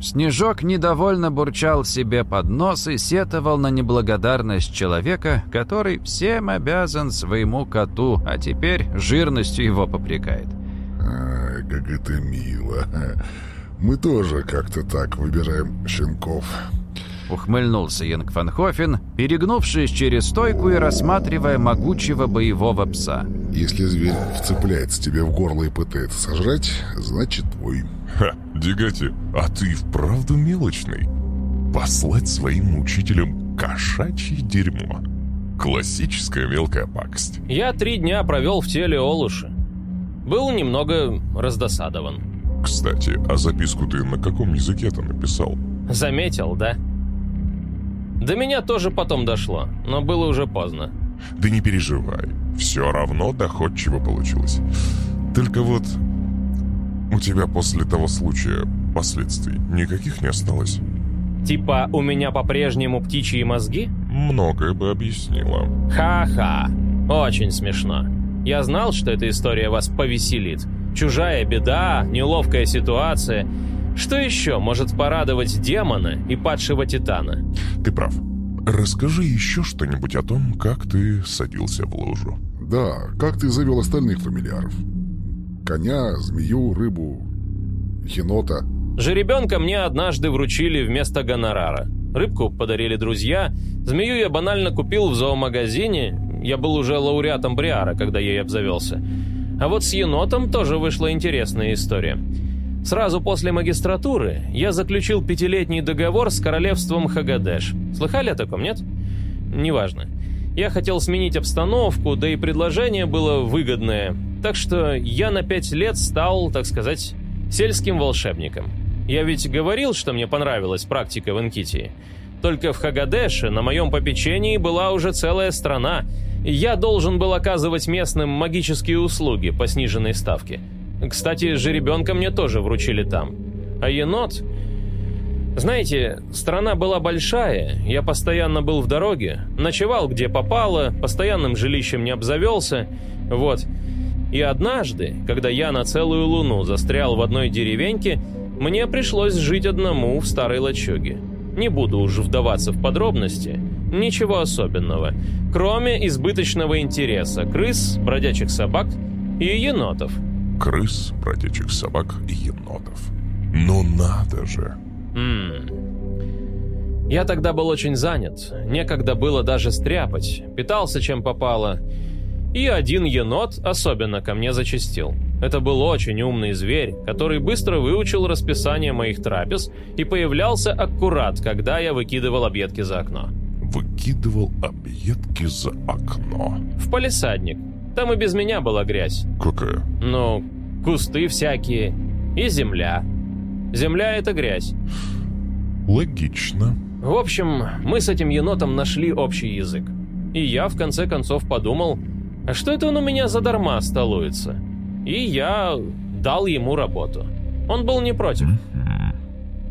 Снежок недовольно бурчал себе под нос и сетовал на неблагодарность человека, который всем обязан своему коту, а теперь жирностью его попрекает. Ай, как это мило. Мы тоже как-то так выбираем щенков. Ухмыльнулся Янг Фанхофен, перегнувшись через стойку и рассматривая могучего боевого пса. Если зверь вцепляется тебе в горло и пытается сожрать, значит твой. Ха, Дегати, а ты вправду мелочный. Послать своим учителям кошачье дерьмо. Классическая мелкая пакость. Я три дня провел в теле Олуши. Был немного раздосадован. Кстати, а записку ты на каком языке-то написал? Заметил, да? До меня тоже потом дошло, но было уже поздно. Да не переживай, все равно доходчиво получилось. Только вот у тебя после того случая последствий никаких не осталось. Типа у меня по-прежнему птичьи мозги? Многое бы объяснило. Ха-ха, очень смешно. Я знал, что эта история вас повеселит. Чужая беда, неловкая ситуация. Что еще может порадовать демона и падшего титана? Ты прав. Расскажи еще что-нибудь о том, как ты садился в лужу. Да, как ты завел остальных фамильяров? Коня, змею, рыбу, енота. Жеребенка мне однажды вручили вместо гонорара. Рыбку подарили друзья. Змею я банально купил в зоомагазине. Я был уже лауреатом Бриара, когда ей обзавелся. А вот с енотом тоже вышла интересная история. Сразу после магистратуры я заключил пятилетний договор с королевством Хагадеш. Слыхали о таком, нет? Неважно. Я хотел сменить обстановку, да и предложение было выгодное. Так что я на пять лет стал, так сказать, сельским волшебником. Я ведь говорил, что мне понравилась практика в Инкитии. Только в Хагадеше на моем попечении была уже целая страна. Я должен был оказывать местным магические услуги по сниженной ставке. Кстати, жеребенка мне тоже вручили там. А енот... Знаете, страна была большая, я постоянно был в дороге, ночевал где попало, постоянным жилищем не обзавелся, вот. И однажды, когда я на целую луну застрял в одной деревеньке, мне пришлось жить одному в старой лачуге. Не буду уж вдаваться в подробности, ничего особенного, кроме избыточного интереса крыс, бродячих собак и енотов. Крыс, бродячих собак и енотов. Ну надо же! М. Я тогда был очень занят, некогда было даже стряпать, питался чем попало. И один енот особенно ко мне зачастил. Это был очень умный зверь, который быстро выучил расписание моих трапез и появлялся аккурат, когда я выкидывал объедки за окно. Выкидывал объедки за окно. В палисадник. Там и без меня была грязь. Какая? Ну, кусты всякие и земля. Земля — это грязь. Логично. В общем, мы с этим енотом нашли общий язык. И я, в конце концов, подумал, а что это он у меня задарма столуется? И я дал ему работу. Он был не против.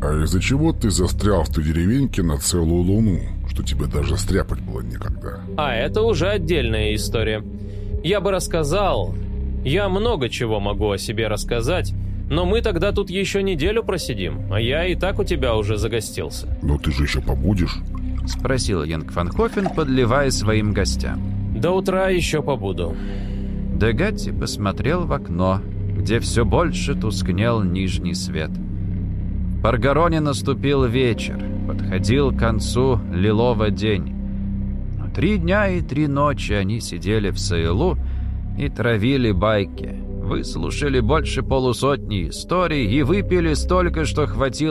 А из-за чего ты застрял в той деревеньке на целую луну, что тебе даже стряпать было некогда? А это уже отдельная история. Я бы рассказал. Я много чего могу о себе рассказать, но мы тогда тут еще неделю просидим, а я и так у тебя уже загостился. Но ты же еще побудешь? Спросил Янг Фанхофен, подливая своим гостям. До утра еще побуду. Дегатти посмотрел в окно, где все больше тускнел нижний свет. В Паргароне наступил вечер, подходил к концу лиловый день. Три дня и три ночи они сидели в Саилу и травили байки. Выслушали больше полусотни историй и выпили столько, что хватило